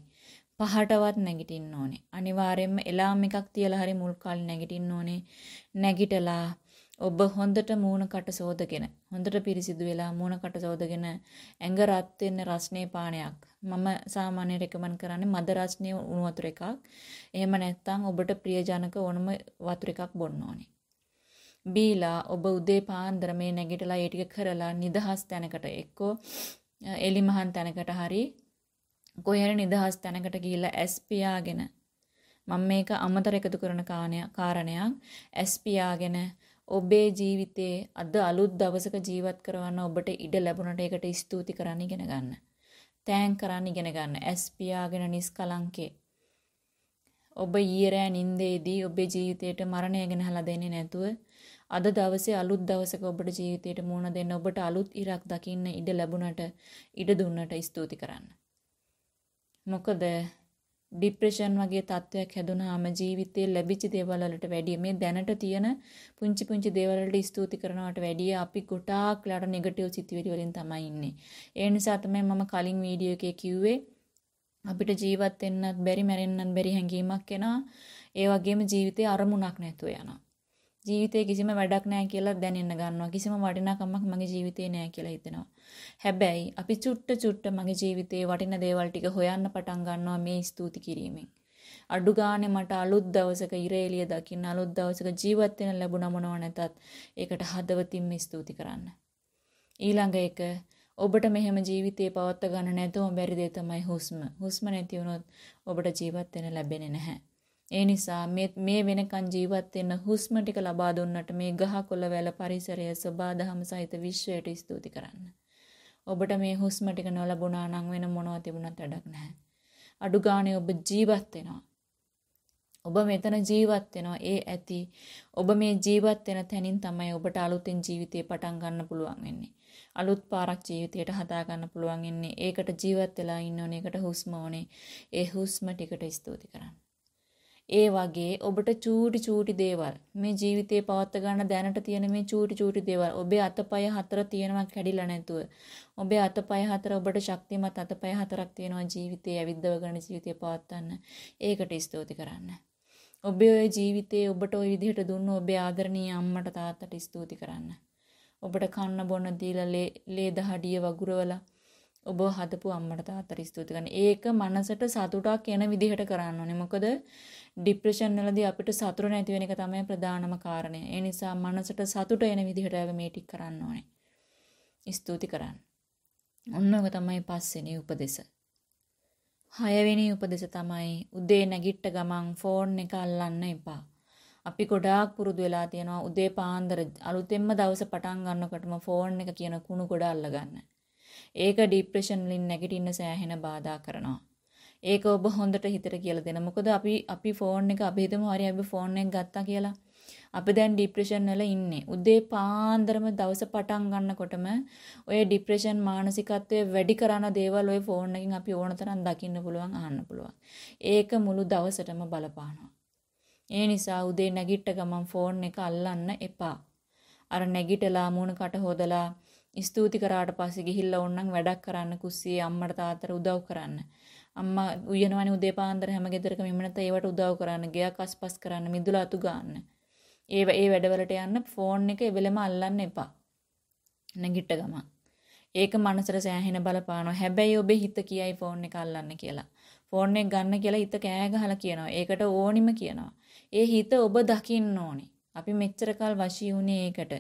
5ටවත් නැගිටින්න ඕනේ. අනිවාර්යයෙන්ම එලාම් එකක් තියලා හරි මුල් කාලේ නැගිටින්න ඕනේ. නැගිටලා ඔබ හොඳට මූණ කට සෝදගෙන හොඳට පිරිසිදු වෙලා මූණ කට සෝදගෙන ඇඟ රත් වෙන්න රස්නේ පානයක් මම සාමාන්‍යයෙන් රෙකමන්ඩ් කරන්නේ මද රස්නේ උණු වතුර එකක් එහෙම නැත්නම් ඔබට ප්‍රියජනක ඕනම වතුර එකක් බොන්න ඕනේ බීලා ඔබ උදේ පාන්දර මේ නැගිටලා ඒ ටික කරලා නිදහස් තැනකට එක්කෝ එලිමහන් තැනකට හරි කොහේ නිදහස් තැනකට ගිහිල්ලා ඇස් පියාගෙන මම මේක අමතර එකතු කරන කාරණයක් ඇස් පියාගෙන ඔබේ ජීවිතේ අද අලුත් දවසක ජීවත් කරවන්න ඔබට ඉඩ ලැබුණට ඒකට ස්තුති කරන්න ඉගෙන ගන්න. තෑන් කරන්න ඉගෙන ගන්න. ඇස් පියාගෙන නිස්කලංකේ ඔබ ඊයේ රෑ නිින්දේදී ඔබේ ජීවිතයට මරණය ගැන හලා දෙන්නේ නැතුව අද දවසේ අලුත් දවසක ඔබට ජීවිතයට මුහුණ දෙන්න ඔබට අලුත් ඉරක් දකින්න ඉඩ ලැබුණට ඉඩ දුන්නට ස්තුති කරන්න. මොකද ડિප්‍රෙෂන් වගේ තත්ත්වයක් හැදුනහම ජීවිතේ ලැබිච්ච දේවල් වලට වැඩිය මේ දැනට තියෙන පුංචි පුංචි දේවල් වලට ස්තුති කරනවට වැඩිය අපි ගොඩාක් ලාට නෙගටිව් සිතුවිලි වලින් තමයි ඉන්නේ. ඒ නිසා තමයි මම කලින් වීඩියෝ එකේ කිව්වේ අපිට ජීවත් වෙන්නත් බැරි මැරෙන්නත් බැරි හැඟීමක් එනවා. ඒ වගේම ජීවිතේ අරමුණක් නැතුව යනවා. ජීවිතේ කිසිම වැඩක් නැහැ කියලා දැනෙන්න ගන්නවා. කිසිම වටිනාකමක් මගේ ජීවිතේ නැහැ කියලා හිතෙනවා. හැබැයි අපි චුට්ට චුට්ට මගේ ජීවිතේ වටින දේවල් ටික හොයන්න පටන් ගන්නවා මේ ස්තුති කිරීමෙන්. අඩු ගානේ මට අලුත් දවසක ඉරේලිය දකින්න අලුත් දවසක ජීවත් වෙන ලැබුණා මොනව නැතත් ඒකට හදවතින්ම ස්තුති කරන්න. ඊළඟ එක ඔබට මෙහෙම ජීවිතේ පවත්වා ගන්න නැතුවම බැරි දේ තමයි හුස්ම. හුස්ම නැති වුණොත් ඔබට ජීවත් වෙන්න ලැබෙන්නේ නැහැ. ඒ නිසා මේ මේ වෙනකන් ජීවත් වෙන්න හුස්ම ටික ලබා දුන්නට මේ ගහකොළ වැල පරිසරය සබාදහම සහිත විශ්වයට ස්තුති කරන්න. ඔබට මේ හුස්ම ටික නොලබුණා නම් වෙන මොනවද තිබුණත් වැඩක් නැහැ. අඩු ගානේ ඔබ ජීවත් වෙනවා. ඔබ මෙතන ජීවත් වෙනවා ඒ ඇති ඔබ මේ ජීවත් වෙන තැනින් තමයි ඔබට අලුතෙන් ජීවිතේ පටන් ගන්න පුළුවන් වෙන්නේ අලුත් පාරක් ජීවිතයට හදා ගන්න පුළුවන් ඉන්නේ ඒකට ජීවත් වෙලා ඉන්න ඕනේ ඒකට හුස්ම ඕනේ ඒ හුස්ම ටිකට ස්තුති කරන්න ඒ වගේ ඔබට චූටි චූටි දේවල්. මේ ජීවිතේ පවත් ගන්න දැනට තියෙන මේ චූටි චූටි දේවල්. ඔබේ අතපය හතර තියෙනවා කැඩිලා නැතුව. ඔබේ අතපය හතර ඔබට ශක්තිමත් අතපය හතරක් තියෙනවා ජීවිතේ ඇවිද්දව ගන්න ජීවිතේ පවත්වන්න. ඒකට ස්තුති කරන්න. ඔබේ ඔය ජීවිතේ ඔබට ওই විදිහට දුන්න ඔබේ ආදරණීය අම්මට තාත්තට ස්තුති කරන්න. ඔබට කන්න බොන දීලා ලේ දහඩිය වගුරවලා ඔබ හදපු අම්මට තාත්තට ස්තුති කරන්න. ඒක මනසට සතුටක් එන විදිහට කරන්න ඕනේ. මොකද ડિප්‍රෙෂන් වලදී අපිට සතුට නැති වෙන එක තමයි ප්‍රධානම කාරණය. ඒ නිසා මනසට සතුට එන විදිහට මේ ටික කරන්න ඕනේ. ස්තුති කරන්න. ඔන්න ඔක තමයි පස්වෙනි උපදේශ. හයවෙනි උපදේශ තමයි උදේ නැගිට්ට ගමන් ෆෝන් එක අල්ලන්න එපා. අපි ගොඩාක් පුරුදු වෙලා තියෙනවා උදේ පාන්දර අලුතෙන්ම දවස පටන් ගන්නකොටම ෆෝන් එක කියන කුණු ගොඩ අල්ලගන්න. ඒක ડિප්‍රෙෂන් වලින් නැගිටින්න සෑහෙන බාධා කරනවා. ඒක ඔබ හොඳට හිතට කියලා දෙන්න. මොකද අපි අපි ෆෝන් එක අපි හිතමු හරි අපි ෆෝන් එක ගත්තා කියලා. අපි දැන් ડિප්‍රෙෂන් වල ඉන්නේ. උදේ පාන්දරම දවස පටන් ගන්නකොටම ඔය ડિප්‍රෙෂන් මානසිකත්වය වැඩි කරන දේවල් ඔය ෆෝන් එකෙන් අපි ඕන තරම් දකින්න පුළුවන් අහන්න පුළුවන්. ඒක මුළු දවසටම බලපානවා. ඒ නිසා උදේ නැගිට ගමන් ෆෝන් එක අල්ලන්න එපා. අර නැගිටලා මූණ කට හොදලා ස්තුති කරාට පස්සේ ගිහිල්ලා ඕන්නම් වැඩක් කරන්න කුස්සියේ අම්මට තාත්තට උදව් කරන්න. අම්මා උයනවනේ උදේ පාන්දර හැම ගෙදරකම එමු නැත්නම් ඒවට උදව් කරන්න, ගෙයක් අස්පස් කරන්න, මිදුල අතු ගන්න. ඒ ඒ වැඩවලට යන්න ෆෝන් එක එවෙලම අල්ලන්න එපා. නැගිට ගමන්. ඒක මනසට සෑහෙන බලපානවා. හැබැයි ඔබේ හිත කියයි ෆෝන් එක අල්ලන්න කියලා. ෆෝන් එක ගන්න කියලා හිත කෑ ගහලා කියනවා. ඒකට ඕනිම කියනවා. ඒ හිත ඔබ දකින්න ඕනේ. අපි මෙච්චර කල් වශී වුණේ ඒකට.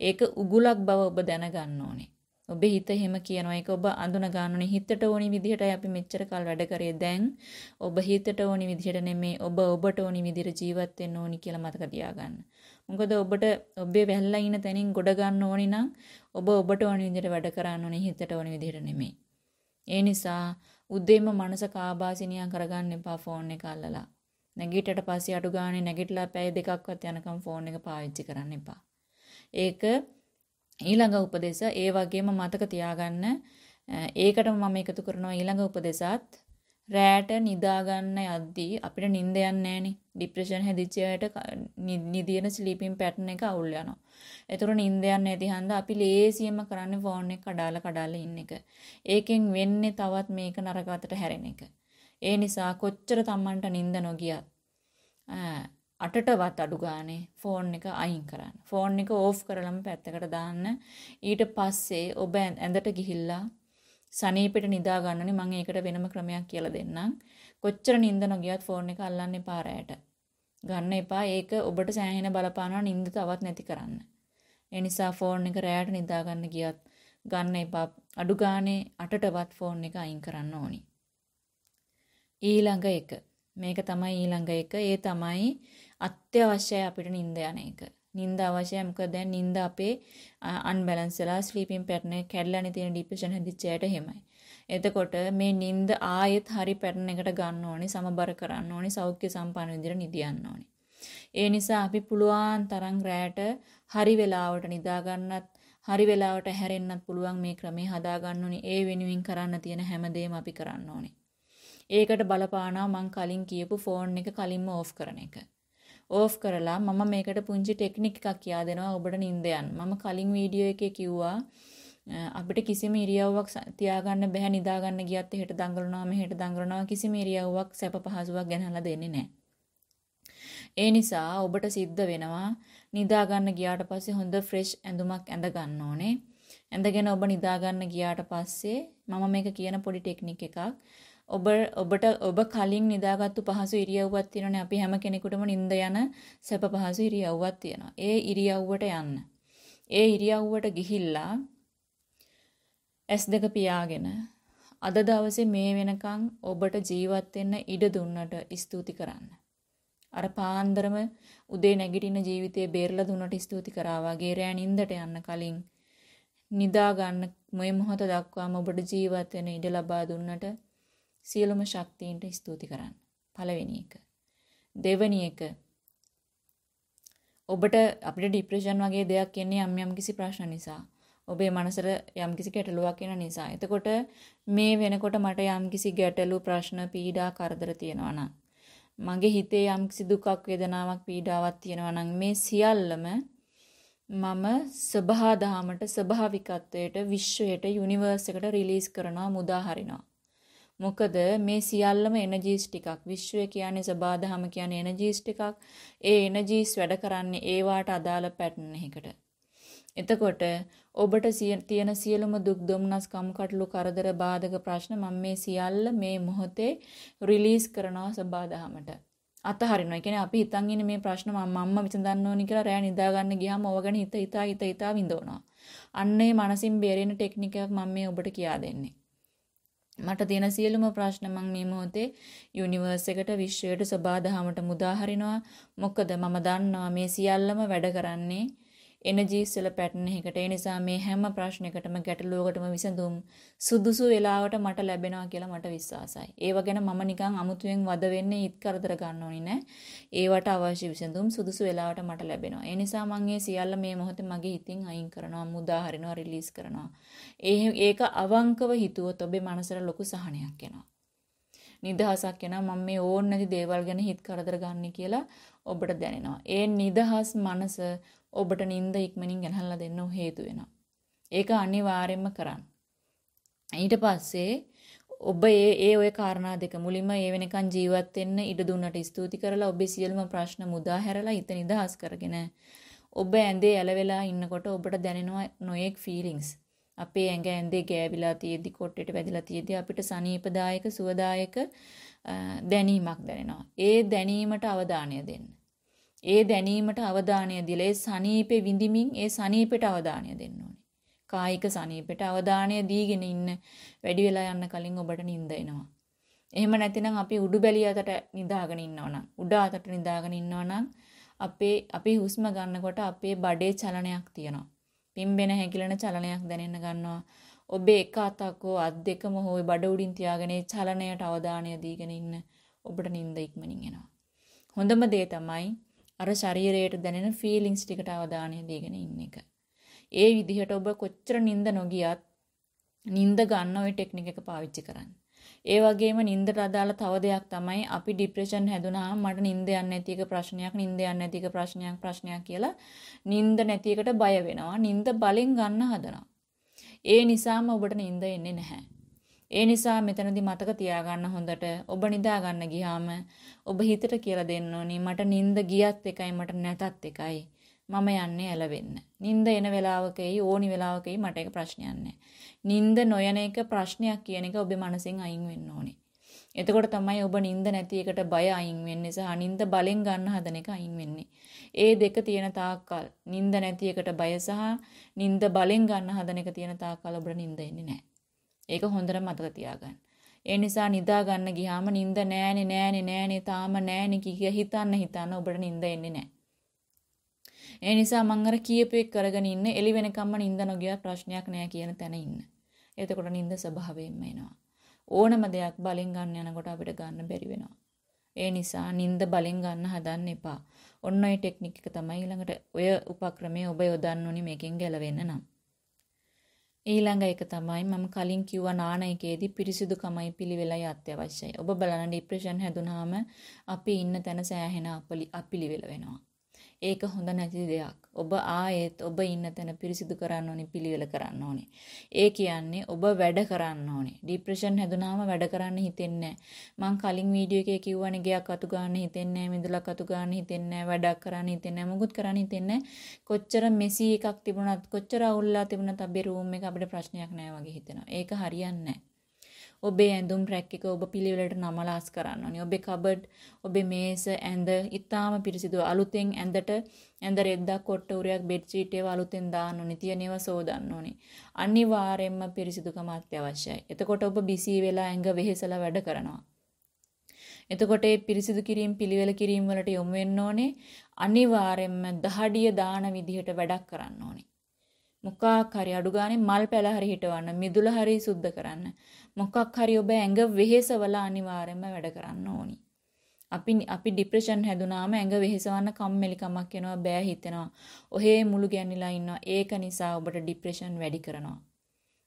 ඒක උගුලක් බව ඔබ දැනගන්න ඕනේ. ඔබේ හිත එහෙම කියනවා. ඒක ඔබ අඳුන ගන්න ඕනේ. හිතට ඕනි විදිහටයි අපි මෙච්චර කල් වැඩ කරේ. දැන් ඔබ හිතට ඕනි විදිහට නෙමෙයි ඔබ ඔබට ඕනි විදිහට ජීවත් වෙන්න ඕනි කියලා මතක තියාගන්න. මොකද ඔබට ඔබේ වැල්ලා ඉන තැනින් ගොඩ ගන්න ඕනි නම් ඔබ ඔබට ඕනි විදිහට වැඩ කරන්න ඕනේ. හිතට ඕනි විදිහට නෙමෙයි. ඒ නිසා උදේම මනස කාබාසිනියා කරගන්න එපා ෆෝන් එක අල්ලලා. නැගිටට පස්සේ අඩු ගානේ නැගිටලා පැය දෙකක්වත් යනකම් ෆෝන් එක පාවිච්චි කරන්න එපා. ඒක ඊළඟ උපදේශ ඒ වගේම මතක තියාගන්න ඒකට මම එකතු කරනවා ඊළඟ උපදේශات රෑට නිදාගන්න යද්දී අපිට නිින්ද යන්නේ නැහනේ ડિප්‍රෙෂන් හැදිච්ච අයට නිදින ස්ලීපින් පැටර්න් එක අවුල් යනවා. ඒතර නිින්ද යන්නේ නැති හන්දා අපි ලේසියෙන්ම කරන්නේ ෆෝන් එක කඩාලා කඩාලා ඉන්න එක. ඒකෙන් වෙන්නේ තවත් මේක නරකකට හැරෙන එක. ඒ නිසා කොච්චර තමන්ට නිින්ද නොගියත් අටටවත් අඩු ගානේ ෆෝන් එක අයින් කරන්න. ෆෝන් එක ඕෆ් කරලම පැත්තකට දාන්න. ඊට පස්සේ ඔබ ඇඳට ගිහිල්ලා සනීපෙට නිදා ගන්නනේ මම ඒකට වෙනම ක්‍රමයක් කියලා දෙන්නම්. කොච්චර නිින්ද නොගියත් ෆෝන් එක අල්ලන්න එපා රැයට. ගන්න එපා. ඒක ඔබට සෑහෙන බලපානවා නිින්ද තවත් නැති කරන්න. ඒ නිසා ෆෝන් එක රැයට නිදා ගන්න ගියත් ගන්න එපා. අඩු ගානේ අටටවත් ෆෝන් එක අයින් කරන්න ඕනි. ඊළඟ එක. මේක තමයි ඊළඟ එක. ඒ තමයි අත්‍යවශ්‍යයි අපිට නිින්ද යන එක. නිින්ද අවශ්‍යයි මොකද දැන් නිින්ද අපේ අන්බැලන්ස් වෙලා ස්ලීපින් පැටර්න් එක කැඩලානේ තියෙන ડિප්‍රෙෂන් හැදිච්ච අයට එහෙමයි. එතකොට මේ නිින්ද ආයෙත් හරි පැටර්න් එකට ගන්න ඕනේ සමබර කරන්න ඕනේ සෞඛ්‍ය සම්පන්න විදිහට නිදියන්න ඕනේ. ඒ නිසා අපි පුළුවන් තරම් රැයට හරි වෙලාවට නිදා ගන්නත් හරි වෙලාවට හැරෙන්නත් පුළුවන් මේ ක්‍රමේ හදා ගන්න ඕනේ. ඒ වෙනුවෙන් කරන්න තියෙන හැමදේම අපි කරන්න ඕනේ. ඒකට බලපානවා මං කලින් කියපු ෆෝන් එක කලින්ම ඕෆ් කරන එක. ඕෆ් කරලා මම මේකට පුංචි ටෙක්නික් එකක් කියා දෙනවා ඔබට නිින්ද යන්න. මම කලින් වීඩියෝ එකේ කිව්වා අපිට කිසිම ඉරියව්වක් තියාගන්න බෑ නිදාගන්න ගියත් එහෙට දඟලනවා මෙහෙට දඟලනවා කිසිම ඉරියව්වක් සැප පහසුවක් ගැනහලා දෙන්නේ නැහැ. ඒ නිසා ඔබට සිද්ධ වෙනවා නිදා ගන්න ගියාට පස්සේ හොඳ ෆ්‍රෙෂ් ඇඳුමක් ඇඳ ගන්න ඕනේ. ඇඳගෙන ඔබ නිදා ගන්න ගියාට පස්සේ මම මේක කියන පොඩි ටෙක්නික් එකක්. ඔබ ඔබට ඔබ කලින් නිදාගත්තු පහසු ඉරියව්වක් තියෙනනේ අපි හැම කෙනෙකුටම නිින්ද යන සැප පහසු ඉරියව්වක් තියෙනවා. ඒ ඉරියව්වට යන්න. ඒ ඉරියව්වට ගිහිල්ලා S2 පියාගෙන අද දවසේ මේ වෙනකන් ඔබට ජීවත් වෙන්න ඉඩ දුන්නට ස්තුති කරන්න. අර පාන්දරම උදේ නැගිටින ජීවිතේ බේරලා දුන්නට ස්තුති කරා වගේ රෑ නිින්දට යන්න කලින් නිදා ගන්න මේ මොහොත දක්වාම ඔබට ජීවත් වෙන්න ඉඩ ලබා දුන්නට සියලුම ශක්තියින්ට ස්තුති කරන්න. පළවෙනි එක. දෙවෙනි එක ඔබට අපිට ડિප්‍රෙෂන් වගේ දෙයක් එන්නේ යම් යම් කිසි ප්‍රශ්න නිසා. ඔබේ මනසට යම් කිසි ගැටලුවක් එන නිසා. එතකොට මේ වෙනකොට මට යම් කිසි ගැටලු ප්‍රශ්න පීඩා කරදර තියෙනවා නම් මගේ හිතේ යම් කිසි දුකක් වේදනාවක් පීඩාවක් තියෙනවා නම් මේ සියල්ලම මම සබහා දහමට ස්වභාවිකත්වයට විශ්වයට යුනිවර්ස් එකට රිලීස් කරනවා මුදා හරිනවා මොකද මේ සියල්ලම එනර්ජිස් ටිකක්. විශ්වය කියන්නේ සබාධම කියන්නේ එනර්ජිස් ටිකක්. ඒ එනර්ජිස් වැඩ කරන්නේ ඒවාට අදාළ පැටර්න් එකකට. එතකොට ඔබට තියෙන සියලුම දුක් දුම්නස් කම්කටොළු කරදර බාධක ප්‍රශ්න මම මේ සියල්ල මේ මොහොතේ රිලීස් කරනවා සබාධමට. අතහරිනවා. ඒ කියන්නේ අපි හිතන් ඉන්නේ මේ ප්‍රශ්න මම මම්ම විසඳන්න ඕනි කියලා රෑ නිදා ගන්න ගියාම ඕව ගැන හිත හිතා හිත හිතා විඳවනවා. අන්නේ මනසින් බේරෙන ටෙක්නික් එකක් මම මේ ඔබට කියා දෙන්නේ. මට තියෙන සියලුම ප්‍රශ්න මම මේ මොහොතේ යුනිවර්ස් එකට විශ්වයට සබාදහමට මුදා හරිනවා. මොකද මම දන්නවා මේ සියල්ලම වැඩ කරන්නේ එනර්ජිස් වල පැටර්න් එකකට. ඒ නිසා මේ හැම ප්‍රශ්නයකටම ගැටලුවකටම විසඳුම් සුදුසු වෙලාවට මට ලැබෙනවා කියලා මට විශ්වාසයි. ඒව ගැන මම නිකන් අමුතුවෙන් වද වෙන්නේ ඉත් කරදර ගන්න ඕනි නෑ. ඒවට අවශ්‍ය විසඳුම් සුදුසු වෙලාවට මට ලැබෙනවා. ඒ නිසා මම මේ සියල්ල මේ මොහොතේ මගේ හිතින් අයින් කරනවා, මුදා හරිනවා, රිලීස් කරනවා. ඒක අවංකව හිතුවොත් ඔබේ මනසට ලොකු සහනයක් එනවා. නිදහසක් එනවා මම මේ ඕන නැති දේවල් ගැන හිත කරදර ගන්න කියලා ඔබට දැනෙනවා. ඒ නිදහස් මනස ඔබට නිින්ද ඉක්මනින් ගෙනහල්ලා දෙන්න හේතු වෙනවා. ඒක අනිවාර්යයෙන්ම කරන්න. ඊට පස්සේ ඔබ ඒ ඒ ඔය කාරණා දෙක මුලින්ම ඒ වෙනකන් ජීවත් වෙන්න ඉඩ දුන්නට ස්තුති කරලා ඔබේ සියලුම ප්‍රශ්න මුදා හැරලා හිත නිදහස් කරගෙන ඔබ ඇඳේ ඇලවෙලා ඉන්නකොට ඔබට දැනෙනවා නොයෙක් ෆීලිංගස්. අපේ ඇඟ ඇඳේ ගෑවිලා තියෙද්දි කොට්ටෙට වැදිලා තියෙද්දි අපිට සනීපදායක සුවදායක දැනීමක් දැනෙනවා. ඒ දැනීමට අවධානය දෙන්න. ඒ දැනීමට අවධානය දීලා ඒ සනීපේ විඳිමින් ඒ සනීපෙට අවධානය දෙන්න ඕනේ. කායික සනීපෙට අවධානය දීගෙන ඉන්න වැඩි වෙලා යන්න කලින් ඔබට නිින්ද එනවා. එහෙම නැතිනම් අපි උඩු බැලිය අතට නිදාගෙන ඉන්නවනම් උඩ අතට නිදාගෙන ඉන්නවනම් අපේ අපි හුස්ම ගන්නකොට අපේ බඩේ චලනයක් තියෙනවා. පිම්බෙන හැකිලෙන චලනයක් දැනෙන්න ගන්නවා. ඔබේ එක අතක් හෝ අත් දෙකම හෝ බඩ උඩින් තියාගෙන චලනයට අවධානය දීගෙන ඉන්න ඔබට නිින්ද ඉක්මනින් එනවා. හොඳම දේ තමයි අර ශරීරයට දැනෙන ෆීලිංස් ටිකට අවධානය දීගෙන ඉන්න එක. ඒ විදිහට ඔබ කොච්චර නිින්ද නොගියත් නිින්ද ගන්න ওই ටෙක්නික් එක පාවිච්චි කරන්න. ඒ වගේම නිින්දට අදාළ තව දෙයක් තමයි අපි ડિප්‍රෙෂන් හැදුනහම මට නිින්ද යන්නේ නැති එක ප්‍රශ්නයක් නිින්ද යන්නේ නැති එක ප්‍රශ්නයක් ප්‍රශ්නයක් කියලා නිින්ද නැති එකට බය වෙනවා. නිින්ද බලෙන් ගන්න හදනවා. ඒ නිසාම ඔබට නිින්ද එන්නේ නැහැ. ඒ නිසා මෙතනදී මතක තියාගන්න හොඳට ඔබ නිදා ගන්න ගියාම ඔබ හිතට කියලා දෙන්න ඕනි මට නිින්ද ගියත් එකයි මට නැතත් එකයි. මම යන්නේ ඇලවෙන්න. නිින්ද එන වෙලාවකයි ඕනි වෙලාවකයි මට ඒක ප්‍රශ්නයක් නැහැ. නිින්ද නොයන එක ප්‍රශ්නයක් කියන එක ඔබේ මනසෙන් අයින් වෙන්න ඕනේ. එතකොට තමයි ඔබ නිින්ද නැති එකට බය අයින් වෙන්නේ සහ නිින්ද බලෙන් ගන්න හදන එක අයින් වෙන්නේ. ඒ දෙක තියෙන තාක්කල් නිින්ද නැති එකට බය සහ නිින්ද බලෙන් ගන්න හදන එක තියෙන තාක්කල් ඔබට නිින්ද එන්නේ නැහැ. ඒක හොඳට මතක තියාගන්න. ඒ නිසා නිදා ගන්න ගියාම නිින්ද නෑනේ නෑනේ නෑනේ තාම නෑනේ කිය හිතන්න හිතන්න ඔබට නිින්ද එන්නේ නැහැ. ඒ නිසා මං අර කීප එක කරගෙන ඉන්න එළි වෙනකම්ම නිින්ද නොගියත් ප්‍රශ්නයක් නෑ කියන තැන ඉන්න. එතකොට නිින්ද ස්වභාවයෙන්ම එනවා. ඕනම දෙයක් බලෙන් ගන්න යනකොට අපිට ගන්න බැරි වෙනවා. ඒ නිසා නිින්ද බලෙන් ගන්න හදන්න එපා. ඔන්න ඔය ටෙක්නික් එක තමයි ඊළඟට ඔය උපක්‍රමය ඔබ යොදන්න ඕනි මේකෙන් ගැලවෙන්න නම්. ඊළඟ එක තමයි මම කලින් කිව්වා නාන එකේදී පිරිසිදුකමයි පිළිවෙලයි අත්‍යවශ්‍යයි. ඔබ බලන ડિප්‍රෙෂන් හැදුනාම අපි ඉන්න තැන සෑහෙන අපිලිවෙල වෙනවා. ඒක හොඳ නැති දෙයක්. ඔබ ආයෙත් ඔබ ඉන්න තැන පිරිසිදු කරන්න ඕනේ, පිළිවෙල කරන්න ඕනේ. ඒ කියන්නේ ඔබ වැඩ කරන්න ඕනේ. ડિප්‍රෙෂන් හැදුනාම වැඩ කරන්න හිතෙන්නේ නැහැ. කලින් වීඩියෝ එකේ කිව්වනේ ගයක් අතු ගන්න හිතෙන්නේ නැහැ, මිදුලක් අතු ගන්න හිතෙන්නේ නැහැ, වැඩක් කරන්න හිතෙන්නේ නැහැ, මුකුත් කරන්න හිතෙන්නේ නැහැ. කොච්චර මෙසි එකක් තිබුණත්, කොච්චර අවුල්ලා තිබුණත් අපේ රූම් එක අපිට ප්‍රශ්නයක් නැහැ වගේ හිතෙනවා. ඒක හරියන්නේ නැහැ. ඔබේ ඇඳුම් රැක් එක ඔබ පිළිවෙලට නමලාස් කරන්න ඕනේ. ඔබේ කබඩ්, ඔබේ මේස, ඇඳ ඊටාම පිරිසිදු අලුතෙන් ඇඳට ඇඳ රෙද්දක් කොට්ට උරයක් බෙඩ් ෂීට් ඒවා අලුතෙන් දාන්න ඕනේ. තියෙන ඒවා සෝදන්න ඕනේ. අනිවාර්යයෙන්ම පිරිසිදුකම අත්‍යවශ්‍යයි. එතකොට ඔබ බිසී වෙලා ඇඟ වෙහෙසලා වැඩ කරනවා. එතකොට මේ පිරිසිදු කිරීම පිළිවෙල කිරීම වලට යොමු වෙන්න ඕනේ අනිවාර්යයෙන්ම දහඩිය දාන විදිහට වැඩක් කරන්න ඕනේ. මොකක් හරි අඩු ගානේ මල් පැල හරි හිටවන්න මිදුල හරි සුද්ධ කරන්න මොකක් හරි ඔබ ඇඟ වෙහෙසවල අනිවාර්යයෙන්ම වැඩ කරන්න ඕනි අපි අපි ડિප්‍රෙෂන් හැදුනාම ඇඟ වෙහෙසවන්න කම්මැලිකමක් එනවා බෑ හිතෙනවා ඔහේ මුළු ගැන්නිලා ඉන්නවා ඒක නිසා ඔබට ડિප්‍රෙෂන් වැඩි කරනවා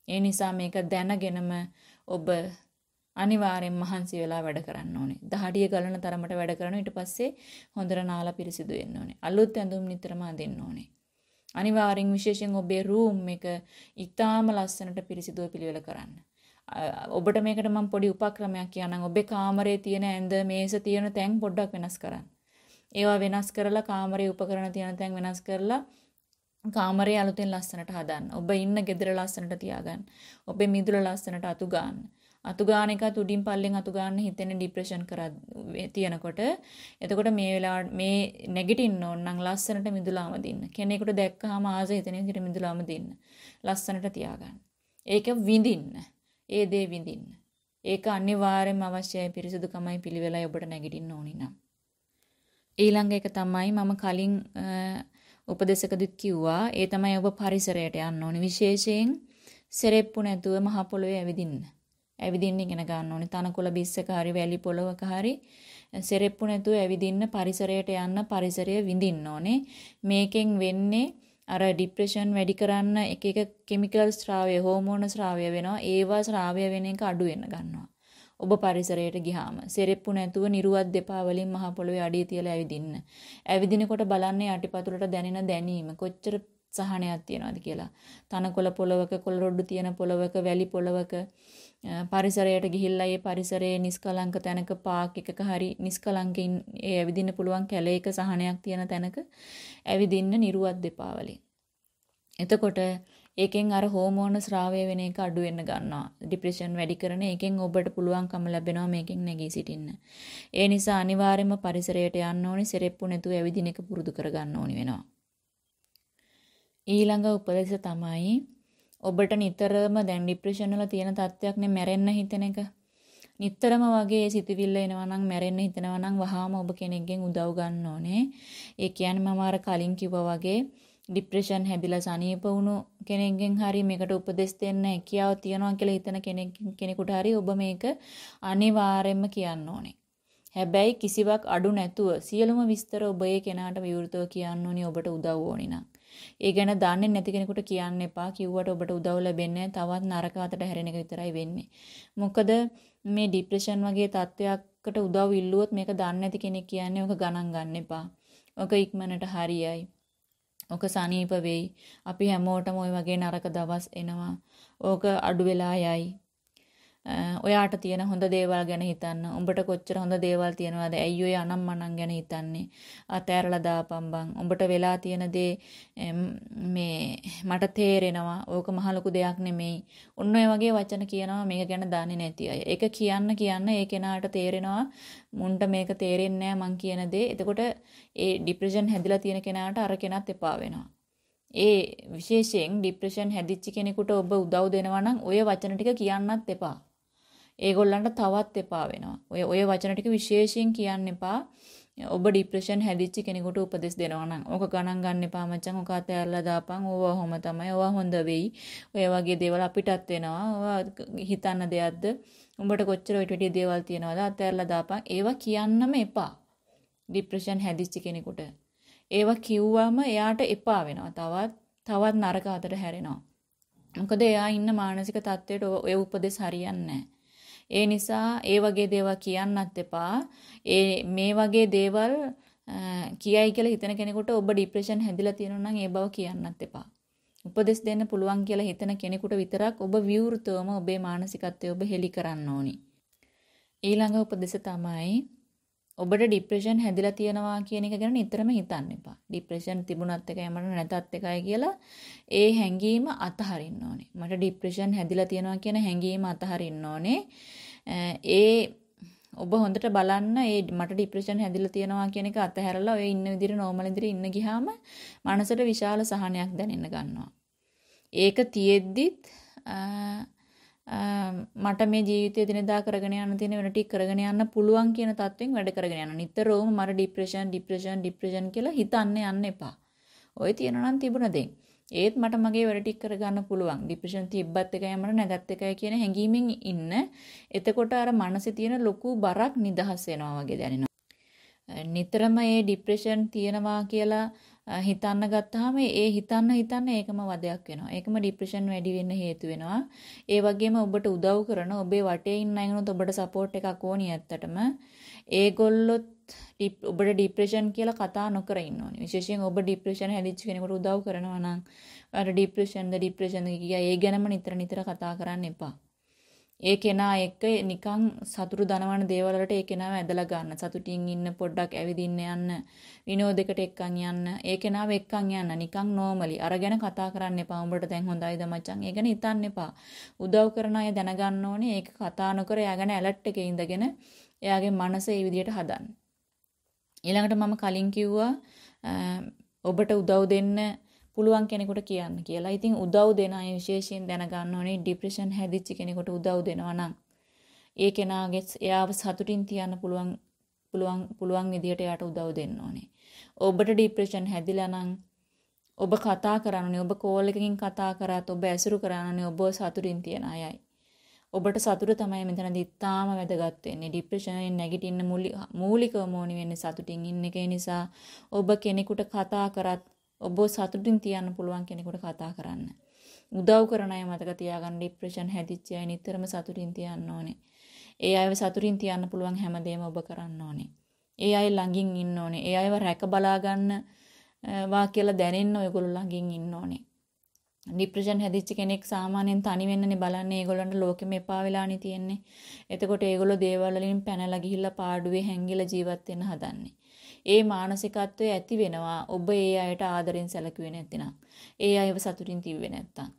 ඒ නිසා මේක දැනගෙනම ඔබ අනිවාර්යෙන් මහන්සි වෙලා වැඩ කරන්න ඕනේ. දහඩිය ගලන තරමට වැඩ කරනවා ඊට පස්සේ හොඳට නාලා පිරිසිදු වෙන්න ඕනේ. අලුත් ඇඳුම් නිතරම අඳින්න ඕනේ. අනිවාර්යෙන් විශේෂයෙන් ඔබේ රූම් එක ඉතාම ලස්සනට පිරිසිදුව පිළිවෙල කරන්න. ඔබට මේකට මම පොඩි උපක්‍රමයක් කියන්නම්. ඔබේ කාමරේ තියෙන ඇඳ මේස තියෙන තැන් පොඩ්ඩක් වෙනස් කරන්න. ඒවා වෙනස් කරලා කාමරේ උපකරණ තියෙන තැන් වෙනස් කරලා කාමරේ අලුතෙන් ලස්සනට හදන්න. ඔබ ඉන්න ගෙදර ලස්සනට තියාගන්න. ඔබේ මිදුල ලස්සනට අතු ගන්න. අතු ගන්න එකත් උඩින් පල්ලෙන් අතු ගන්න හිතෙන ડિප්‍රෙෂන් කරා තියෙනකොට එතකොට මේ වෙලාවට මේ නැගිටින්න ඕන නම් ලස්සනට මිදුලාම දෙන්න. කෙනෙකුට දැක්කහම ආස හිතෙන විදිහට මිදුලාම දෙන්න. ලස්සනට තියාගන්න. ඒක විඳින්න. ඒ දේ විඳින්න. ඒක අනිවාර්යයෙන්ම අවශ්‍යයි පිරිසුදුකමයි පිළිවෙලයි ඔබට නැගිටින්න ඕනි නම්. ඊළඟ එක තමයි මම කලින් උපදේශකදිත් කිව්වා ඒ තමයි ඔබ පරිසරයට යන්න ඕනි විශේෂයෙන් සෙරෙප්පු නැතුව මහ පොළොවේ ඇවිදින්න. ඇවිදින්න ඉගෙන ගන්න ඕනේ. තනකොළ බිස්සක හරි වැලි පොලවක හරි සෙරෙප්පු නැතුව ඇවිදින්න පරිසරයට යන්න පරිසරය විඳින්න ඕනේ. මේකෙන් වෙන්නේ අර ડિප්‍රෙෂන් වැඩි කරන්න එක එක කිමිකල් ස්‍රාවය හෝමෝන ස්‍රාවය වෙනවා. ඒවා ස්‍රාවය වෙන එක අඩු වෙන ගන්නවා. ඔබ පරිසරයට ගියාම සෙරෙප්පු නැතුව නිරුවත් දෙපා වලින් මහ පොළොවේ අඩිය තියලා ඇවිදින්න. ඇවිදිනකොට බලන්නේ යටිපතුලට දැනෙන දැනීම කොච්චර සහනයක් තියනවාද කියලා. තනකොළ පොලවක කොළ රොඩු තියෙන පොලවක වැලි පොලවක පරිසරයට ගිහිල්ලා ඒ පරිසරයේ නිස්කලංක තැනක පාක් එකක හරි නිස්කලංකෙන් ඒ ඇවිදින්න පුළුවන් කැලේක සහනයක් තියෙන තැනක ඇවිදින්න නිරුවත් දෙපා වලින්. එතකොට ඒකෙන් අර හෝමෝන ස්‍රාවය වෙන එක අඩු වෙන්න ගන්නවා. ડિප්‍රෙෂන් වැඩි කරන එකෙන් ඔබට පුළුවන්කම ලැබෙනවා මේකෙන් නැගී සිටින්න. ඒ නිසා අනිවාර්යයෙන්ම පරිසරයට යන්න ඕනේ, සෙරෙප්පු නැතුව ඇවිදින එක පුරුදු කරගන්න ඕනි වෙනවා. ඊළඟ උපදේශ තමයි ඔබට නිතරම දැන් ડિප්‍රෙෂන් වල තියෙන තත්ත්වයක් නේ මැරෙන්න හිතෙන එක. නිතරම වගේ සිතවිල්ල එනවා නම් මැරෙන්න හිතෙනවා නම් වහාම ඔබ කෙනෙක්ගෙන් උදව් ගන්න ඕනේ. ඒ කියන්නේ මම අර කලින් කිව්වා වගේ ડિප්‍රෙෂන් හැදිලා සනීප වුණු කෙනෙක්ගෙන් හරි මේකට උපදෙස් දෙන්න හැකියාව තියනවා කියලා හිතන කෙනෙක් කෙනෙකුට හරි ඔබ මේක අනිවාර්යයෙන්ම කියන්න ඕනේ. හැබැයි කිසිවක් අඩු නැතුව සියලුම විස්තර ඔබ ඒ කෙනාට විවෘතව කියන්න ඕනි ඔබට උදව් ඕනි නම්. ඒ ගැන දන්නේ නැති කෙනෙකුට කියන්න එපා. කිව්වට ඔබට උදව් ලැබෙන්නේ තවත් නරක අතට හැරෙන එක විතරයි වෙන්නේ. මොකද මේ ડિප්‍රෙෂන් වගේ තත්ත්වයකට උදව් ඉල්ලුවොත් මේක දන්නේ නැති කෙනෙක් කියන්නේ ඔක ගණන් ගන්න එපා. ඔක ඉක්මනට හරියයි. ඕක සනීප වෙයි. අපි හැමෝටම ওই වගේ නරක දවස් එනවා. ඕක අඩු වෙලා යයි. ඔයාට තියෙන හොඳ දේවල් ගැන හිතන්න. උඹට කොච්චර හොඳ දේවල් තියෙනවද? ඇයි ඔය අනම්මනම් ගැන හිතන්නේ? අතෑරලා දාපන් බං. උඹට වෙලා තියෙන දේ මේ මට තේරෙනවා. ඕක මහ ලොකු දෙයක් නෙමෙයි. ඔන්න ඔය වගේ වචන කියනවා මේක ගැන දන්නේ නැති අය. ඒක කියන්න කියන්න ඒ කෙනාට තේරෙනවා මුන්ට මේක තේරෙන්නේ මං කියන දේ. එතකොට ඒ ડિප්‍රෙෂන් හැදිලා තියෙන කෙනාට අර කෙනත් එපා වෙනවා. ඒ විශේෂයෙන් ડિප්‍රෙෂන් හැදිච්ච කෙනෙකුට ඔබ උදව් දෙනවා නම් ඔය වචන ටික කියන්නත් එපා. ඒගොල්ලන්ට තවත් එපා වෙනවා. ඔය ඔය වචන ටික විශේෂයෙන් කියන්න එපා. ඔබ ડિප්‍රෙෂන් හැදිච්ච කෙනෙකුට උපදෙස් දෙනවා නම් ඕක ගණන් ගන්න එපා මචං. ඕක අතෑරලා දාපන්. ඕවා හොම තමයි. ඕවා හොඳ වෙයි. ඔය වගේ දේවල් අපිටත් වෙනවා. ඕවා හිතන්න දෙයක්ද? උඹට කොච්චර ඔය ටික දේවල් තියනවද? අතෑරලා දාපන්. ඒවා කියන්නම එපා. ડિප්‍රෙෂන් හැදිච්ච කෙනෙකුට. ඒවා කිව්වම එයාට එපා වෙනවා. තවත් තවත් නරක අතට හැරෙනවා. මොකද එයා ඉන්න මානසික තත්ත්වයට ඔය උපදෙස් හරියන්නේ නැහැ. ඒ නිසා ඒ වගේ දේවල් කියන්නත් එපා. ඒ මේ වගේ දේවල් කියයි කියලා හිතන කෙනෙකුට ඔබ ડિප්‍රෙෂන් හැදිලා තියෙනවා නම් ඒ බව කියන්නත් එපා. උපදෙස් දෙන්න පුළුවන් කියලා හිතන කෙනෙකුට විතරක් ඔබ විවෘතවම ඔබේ මානසිකත්වය ඔබ හෙලි කරන්න ඕනි. ඊළඟ උපදෙස තමයි ඔබට ડિප්‍රෙෂන් හැදිලා තියෙනවා කියන එක ගැන නිතරම හිතන්න එපා. ડિප්‍රෙෂන් තිබුණත් එකයි මට නැතත් එකයි කියලා ඒ හැඟීම අතහරින්න ඕනේ. මට ડિප්‍රෙෂන් හැදිලා තියෙනවා කියන හැඟීම අතහරින්න ඕනේ. ඒ ඔබ හොඳට බලන්න ඒ මට ડિප්‍රෙෂන් හැදිලා තියෙනවා කියන එක අතහැරලා ඔය ඉන්න විදිහට normal විදිහට ඉන්න ගියාම මනසට විශාල සහනයක් දැනෙන්න ගන්නවා. ඒක තියෙද්දිත් මට මේ ජීවිතය දිනදා කරගෙන යන්න තියෙන වෙන ටික කරගෙන යන්න පුළුවන් කියන තත්වෙන් වැඩ කරගෙන යන්න. නිතරම මර ડિප්‍රෙෂන් ડિප්‍රෙෂන් ડિප්‍රෙෂන් කියලා හිතන්න යන්න එපා. ඔය තියෙනවා නම් තිබුණ දේ. ඒත් මට මගේ වැඩ ටික කරගන්න පුළුවන්. ડિප්‍රෙෂන් තිබ්බත් එකයි මට නැගත් එකයි කියන හැඟීමෙන් ඉන්න. එතකොට අර මනසේ තියෙන ලොකු බරක් නිදහස් වෙනවා වගේ දැනෙනවා. නිතරම මේ ડિප්‍රෙෂන් තියෙනවා කියලා හිතන්න ගත්තාම ඒ හිතන්න හිතන්න ඒකම වදයක් වෙනවා. ඒකම ડિප්‍රෙෂන් වැඩි වෙන්න හේතු වෙනවා. ඒ වගේම ඔබට උදව් කරන ඔබේ වටේ ඉන්න අයනොත් ඔබට සපෝට් එකක් ඕනි ඇත්තටම. ඒගොල්ලොත් ඔබට ડિප්‍රෙෂන් කියලා කතා නොකර ඉන්න ඕනේ. විශේෂයෙන් ඔබ ડિප්‍රෙෂන් හැදිච්ච කෙනෙකුට උදව් කරනවා නම් අර ડિප්‍රෙෂන්ද ડિප්‍රෙෂන්ද කිය ඒ ගැනම නිතර නිතර කතා කරන්න එපා. ඒ කෙනා එක්ක නිකන් සතුරු දනවන දේවල් වලට ඒ කෙනාව ඇදලා ගන්න. සතුටින් ඉන්න පොඩ්ඩක් ඇවිදින්න යන්න. විනෝදයකට එක්කන් යන්න. ඒ කෙනාව එක්කන් යන්න. නිකන් නෝමලි. අරගෙන කතා කරන්න එපා. උඹට දැන් හොඳයිද මචං? ඒ ගැන හිතන්න එපා. උදව් කරන අය දැනගන්න ඕනේ. ඒක කතා නොකර එයා ගැන ඇලර්ට් එකේ ඉඳගෙන එයාගේ මනස ඒ විදිහට හදන්න. ඊළඟට මම කලින් කිව්වා ඔබට උදව් දෙන්න පුළුවන් කෙනෙකුට කියන්න කියලා. ඉතින් උදව් දෙන අය විශේෂයෙන් දැනගන්න ඕනේ ડિප්‍රෙෂන් හැදිච්ච කෙනෙකුට උදව් දෙනවා නම් ඒ කෙනාගේ එයාව සතුටින් තියන්න පුළුවන් පුළුවන් පුළුවන් විදියට එයාට උදව් දෙන්න ඕනේ. ඔබට ડિප්‍රෙෂන් හැදිලා නම් ඔබ කතා කරන්නේ ඔබ කෝල් එකකින් කතා කරත් ඔබ ඇසුරු කරන්නේ ඔබ සතුටින් තියන අයයි. ඔබට සතුට තමයි මෙතනදි ඉතාම වැදගත් වෙන්නේ. ડિප්‍රෙෂනෙන් නැගිටින්න මූලිකවම ඕනි වෙන්නේ සතුටින් ඉන්න එක නිසා ඔබ කෙනෙකුට කතා කරත් ඔබ සතුටින් තියන්න පුළුවන් කෙනෙකුට කතා කරන්න. උදව් කරන අය මතක තියාගන්න ડિප්‍රෙෂන් හැදිච්ච අය නිතරම සතුටින් තියන්න ඕනේ. ඒ අයව සතුටින් තියන්න පුළුවන් හැමදේම ඔබ කරන්න ඕනේ. ඒ අය ළඟින් ඉන්න ඕනේ. ඒ අයව රැක බලා ගන්න වා කියලා දැනෙන්න ඔයගොල්ලෝ ළඟින් ඉන්න ඕනේ. ડિප්‍රෙෂන් හැදිච්ච කෙනෙක් සාමාන්‍යයෙන් තනි වෙන්නනේ බලන්නේ ඒගොල්ලන්ට ලෝකෙම එපා වෙලානේ තියෙන්නේ. එතකොට ඒගොල්ලෝ දේවල් වලින් පැනලා ගිහිල්ලා පාඩුවේ හැංගිලා ජීවත් වෙන්න හදන්නේ. ඒ මානසිකත්වය ඇති වෙනවා ඔබ ඒ අයට ආදරෙන් සැලකුවේ නැත්නම්. ඒ අයව සතුටින් තිව්වේ නැත්තම්.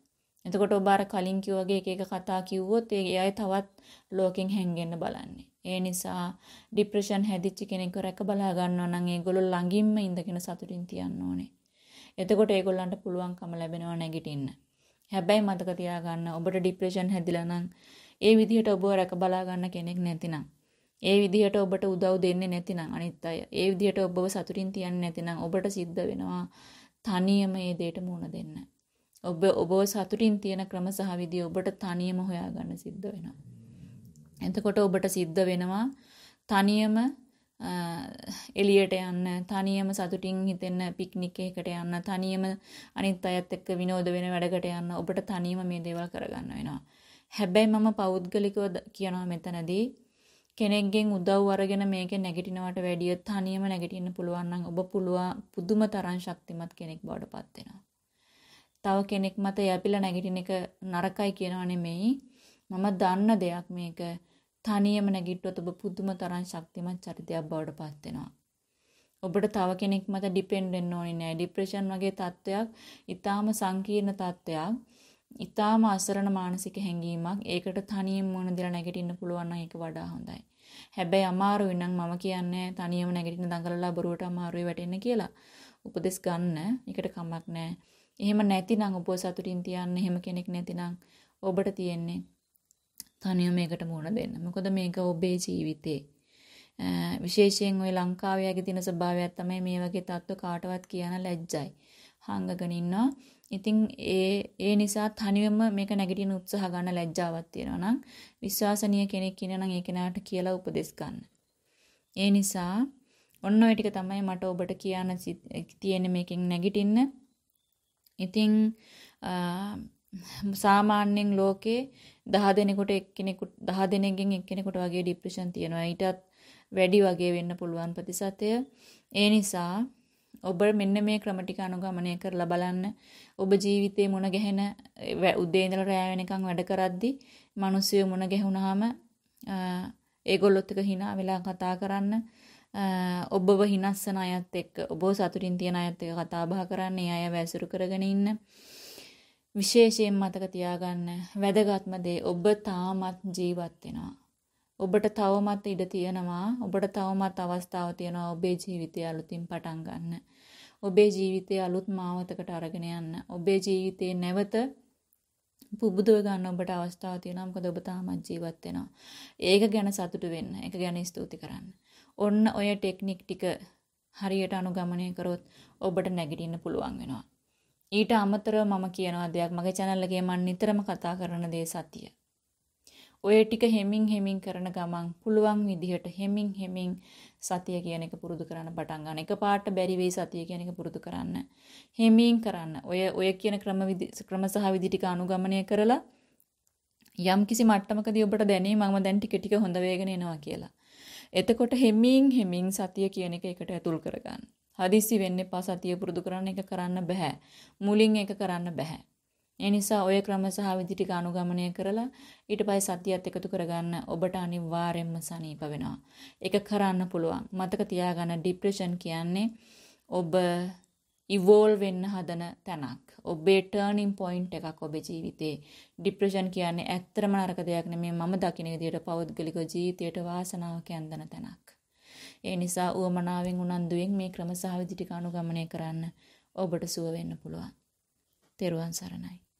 එතකොට ඔබ අර කලින් කිව්වාගේ එක එක කතා කිව්වොත් ඒ අය තවත් ලෝකෙන් හැංගෙන්න බලන්නේ. ඒ නිසා ડિප්‍රෙෂන් හැදිච්ච කෙනෙක්ව රැක බලා ගන්නවා නම් ඒගොල්ලෝ ළඟින්ම ඉඳගෙන සතුටින් තියන්න ඕනේ. එතකොට ඒගොල්ලන්ට පුළුවන්කම ලැබෙනවා නැගිටින්න. හැබැයි මතක තියාගන්න ඔබට ડિප්‍රෙෂන් හැදිලා නම් ඒ විදිහට ඔබව රැක බලා ගන්න කෙනෙක් නැතිනම් ඒ විදිහට ඔබට උදව් දෙන්නේ නැතිනම් අනිත් අය ඒ විදිහට ඔබව සතුටින් තියන්නේ නැතිනම් ඔබට සිද්ධ වෙනවා තනියම මේ දෙයට මුහුණ දෙන්න. ඔබ ඔබව සතුටින් තියන ක්‍රම සහ විදි ඔබට තනියම හොයාගන්න සිද්ධ වෙනවා. එතකොට ඔබට සිද්ධ වෙනවා තනියම එළියට යන්න තනියම සතුටින් හිතෙන්න පික්නික් එකකට යන්න තනියම අනිත් අයත් එක්ක විනෝද වෙන වැඩකට යන්න ඔබට තනියම මේ දේවල් කරගන්න වෙනවා. හැබැයි මම පෞද්ගලිකව කියනවා මෙතනදී කෙනෙක්ගෙන් උදව් අරගෙන මේකේ නැගිටිනවට වැඩිය තනියම නැගිටින්න පුළුවන් නම් ඔබ පුළුවන් පුදුම තරම් ශක්තිමත් කෙනෙක් බවට පත් වෙනවා. තව කෙනෙක් මත යැපිලා නැගිටින එක නරකයි කියනවා නෙමෙයි. මම දන්න දෙයක් මේක තනියම නැගිට්ටොත් ඔබ පුදුම තරම් ශක්තිමත් චරිතයක් බවට පත් වෙනවා. ඔබට තව කෙනෙක් මත ඩිපෙන්ඩ් වෙන්න ඕනේ නෑ. ડિප්‍රෙෂන් වගේ තත්ත්වයක් ඊටාම සංකීර්ණ තත්ත්වයක්. ඊටාම අසරණ මානසික හැඟීමක්. ඒකට තනියම මොන දලා නැගිටින්න පුළුවන් නම් ඒක වඩා හොඳයි. හැබැයි අමාරුයි නම් මම කියන්නේ තනියම නැගිටින දඟලලා බොරුවට අමාරුයි වැටෙන්න කියලා. උපදෙස් ගන්න. ඒකට කමක් නෑ. එහෙම නැතිනම් ඔබ සතුටින් තියන්න එහෙම කෙනෙක් නැතිනම් ඔබට තියෙන්නේ තනියම මේකට මුහුණ දෙන්න. මොකද මේක ඔබේ ජීවිතේ. විශේෂයෙන් ওই ලංකාවේ යගේ තියෙන ස්වභාවයක් තමයි මේ වගේ තත්ත්ව කාටවත් කියන ලැජ්ජයි. හංගගෙන ඉන්නවා. ඉතින් ඒ ඒ නිසා තනියම මේක නැගිටින උත්සාහ ගන්න ලැජ්ජාවක් තියෙනවා නම් විශ්වාසනීය කෙනෙක් ඉන්නනම් ඒ කෙනාට කියලා උපදෙස් ගන්න. ඒ නිසා ඔන්න ඔය ටික තමයි මට ඔබට කියන්න තියෙන්නේ මේකෙන් නැගිටින්න. ඉතින් සාමාන්‍යයෙන් ලෝකේ 10 දෙනෙකුට එක්කෙනෙකුට 10 දෙනෙක්ගෙන් එක්කෙනෙකුට වගේ ડિප්‍රෙෂන් තියෙනවා. ඊටත් වැඩි වගේ වෙන්න පුළුවන් ප්‍රතිශතය. ඒ නිසා ඔබ මෙන්න මේ ක්‍රම ටික අනුගමනය කරලා බලන්න. ඔබ ජීවිතේ මුණ ගැහෙන උදේ ඉඳලා රැය වෙනකන් වැඩ කරද්දි මිනිස්සු මුණ ගැහුණාම ඒගොල්ලොත් එක්ක hina වෙලා කතා කරන්න. ඔබව හිනස්සන අයත් එක්ක ඔබ සතුටින් තියන අයත් එක්ක කතා බහ කරන්න. ඒ අය වැසුරු කරගෙන ඉන්න. විශේෂයෙන් මතක තියාගන්න වැදගත්ම දේ ඔබ තාමත් ජීවත් වෙනවා. ඔබට තවමත් ඉඩ තියෙනවා. ඔබට තවමත් අවස්ථාව තියෙනවා ඔබේ ජීවිතය අලුතින් පටන් ගන්න. ඔබේ ජීවිතය අලුත් මාවතකට අරගෙන යන්න. ඔබේ ජීවිතේ නැවත පුබුදව ගන්න ඔබට අවස්ථාව තියෙනවා. මොකද ඔබ තාමත් ජීවත් වෙනවා. ඒක ගැන සතුටු වෙන්න. ඒක ගැන ස්තුති කරන්න. ඔන්න ඔය ටෙක්නික් ටික හරියට අනුගමනය කරොත් ඔබට නැගිටින්න පුළුවන් වෙනවා. ඊට අමතරව මම කියනවා දෙයක් මගේ channel එකේ මම නිතරම කතා කරන දේ සතිය. ඔය ටික හෙමින් හෙමින් කරන ගමන් පුළුවන් විදිහට හෙමින් හෙමින් සතිය කියන එක පුරුදු කරන්න පටන් ගන්න. එකපාරට බැරි වෙයි සතිය කියන එක පුරුදු කරන්න. හෙමින් කරන්න. ඔය ඔය කියන ක්‍රම ක්‍රම සහ විදි ටික අනුගමනය කරලා යම් කිසි මට්ටමකදී ඔබට දැනේ මම දැන් ටික ටික හොඳ වේගෙන එනවා කියලා. එතකොට හෙමින් හෙමින් සතිය කියන එක එකට ඇතුල් කරගන්න. හදිස්සි වෙන්න එපා සතිය පුරුදු කරන්න එක කරන්න බෑ. මුලින් එක කරන්න බෑ. ඒ නිසා ඔය ක්‍රම සහ විදි ටික අනුගමනය කරලා ඊට පස්සේ සතියත් එකතු කරගන්න ඔබට අනිවාර්යයෙන්ම සනීප වෙනවා. ඒක කරන්න පුළුවන්. මතක තියාගන්න ડિප්‍රෙෂන් කියන්නේ ඔබ ඉවෝල්ව් වෙන්න හදන තැනක්. ඔබේ ටර්නින් පොයින්ට් එකක් ඔබේ ජීවිතේ. ડિප්‍රෙෂන් කියන්නේ ඇත්තම නරක දෙයක් නෙමෙයි මම දකින විදිහට පෞද්ගලික ජීවිතයට වාසනාවක් යන්දන තැනක්. ඒ නිසා උවමනාවෙන් උනන්දුවෙන් මේ ක්‍රම සහ විදි ටික අනුගමනය කරන්න ඔබට සුව වෙන්න පුළුවන්. තෙරුවන් සරණයි.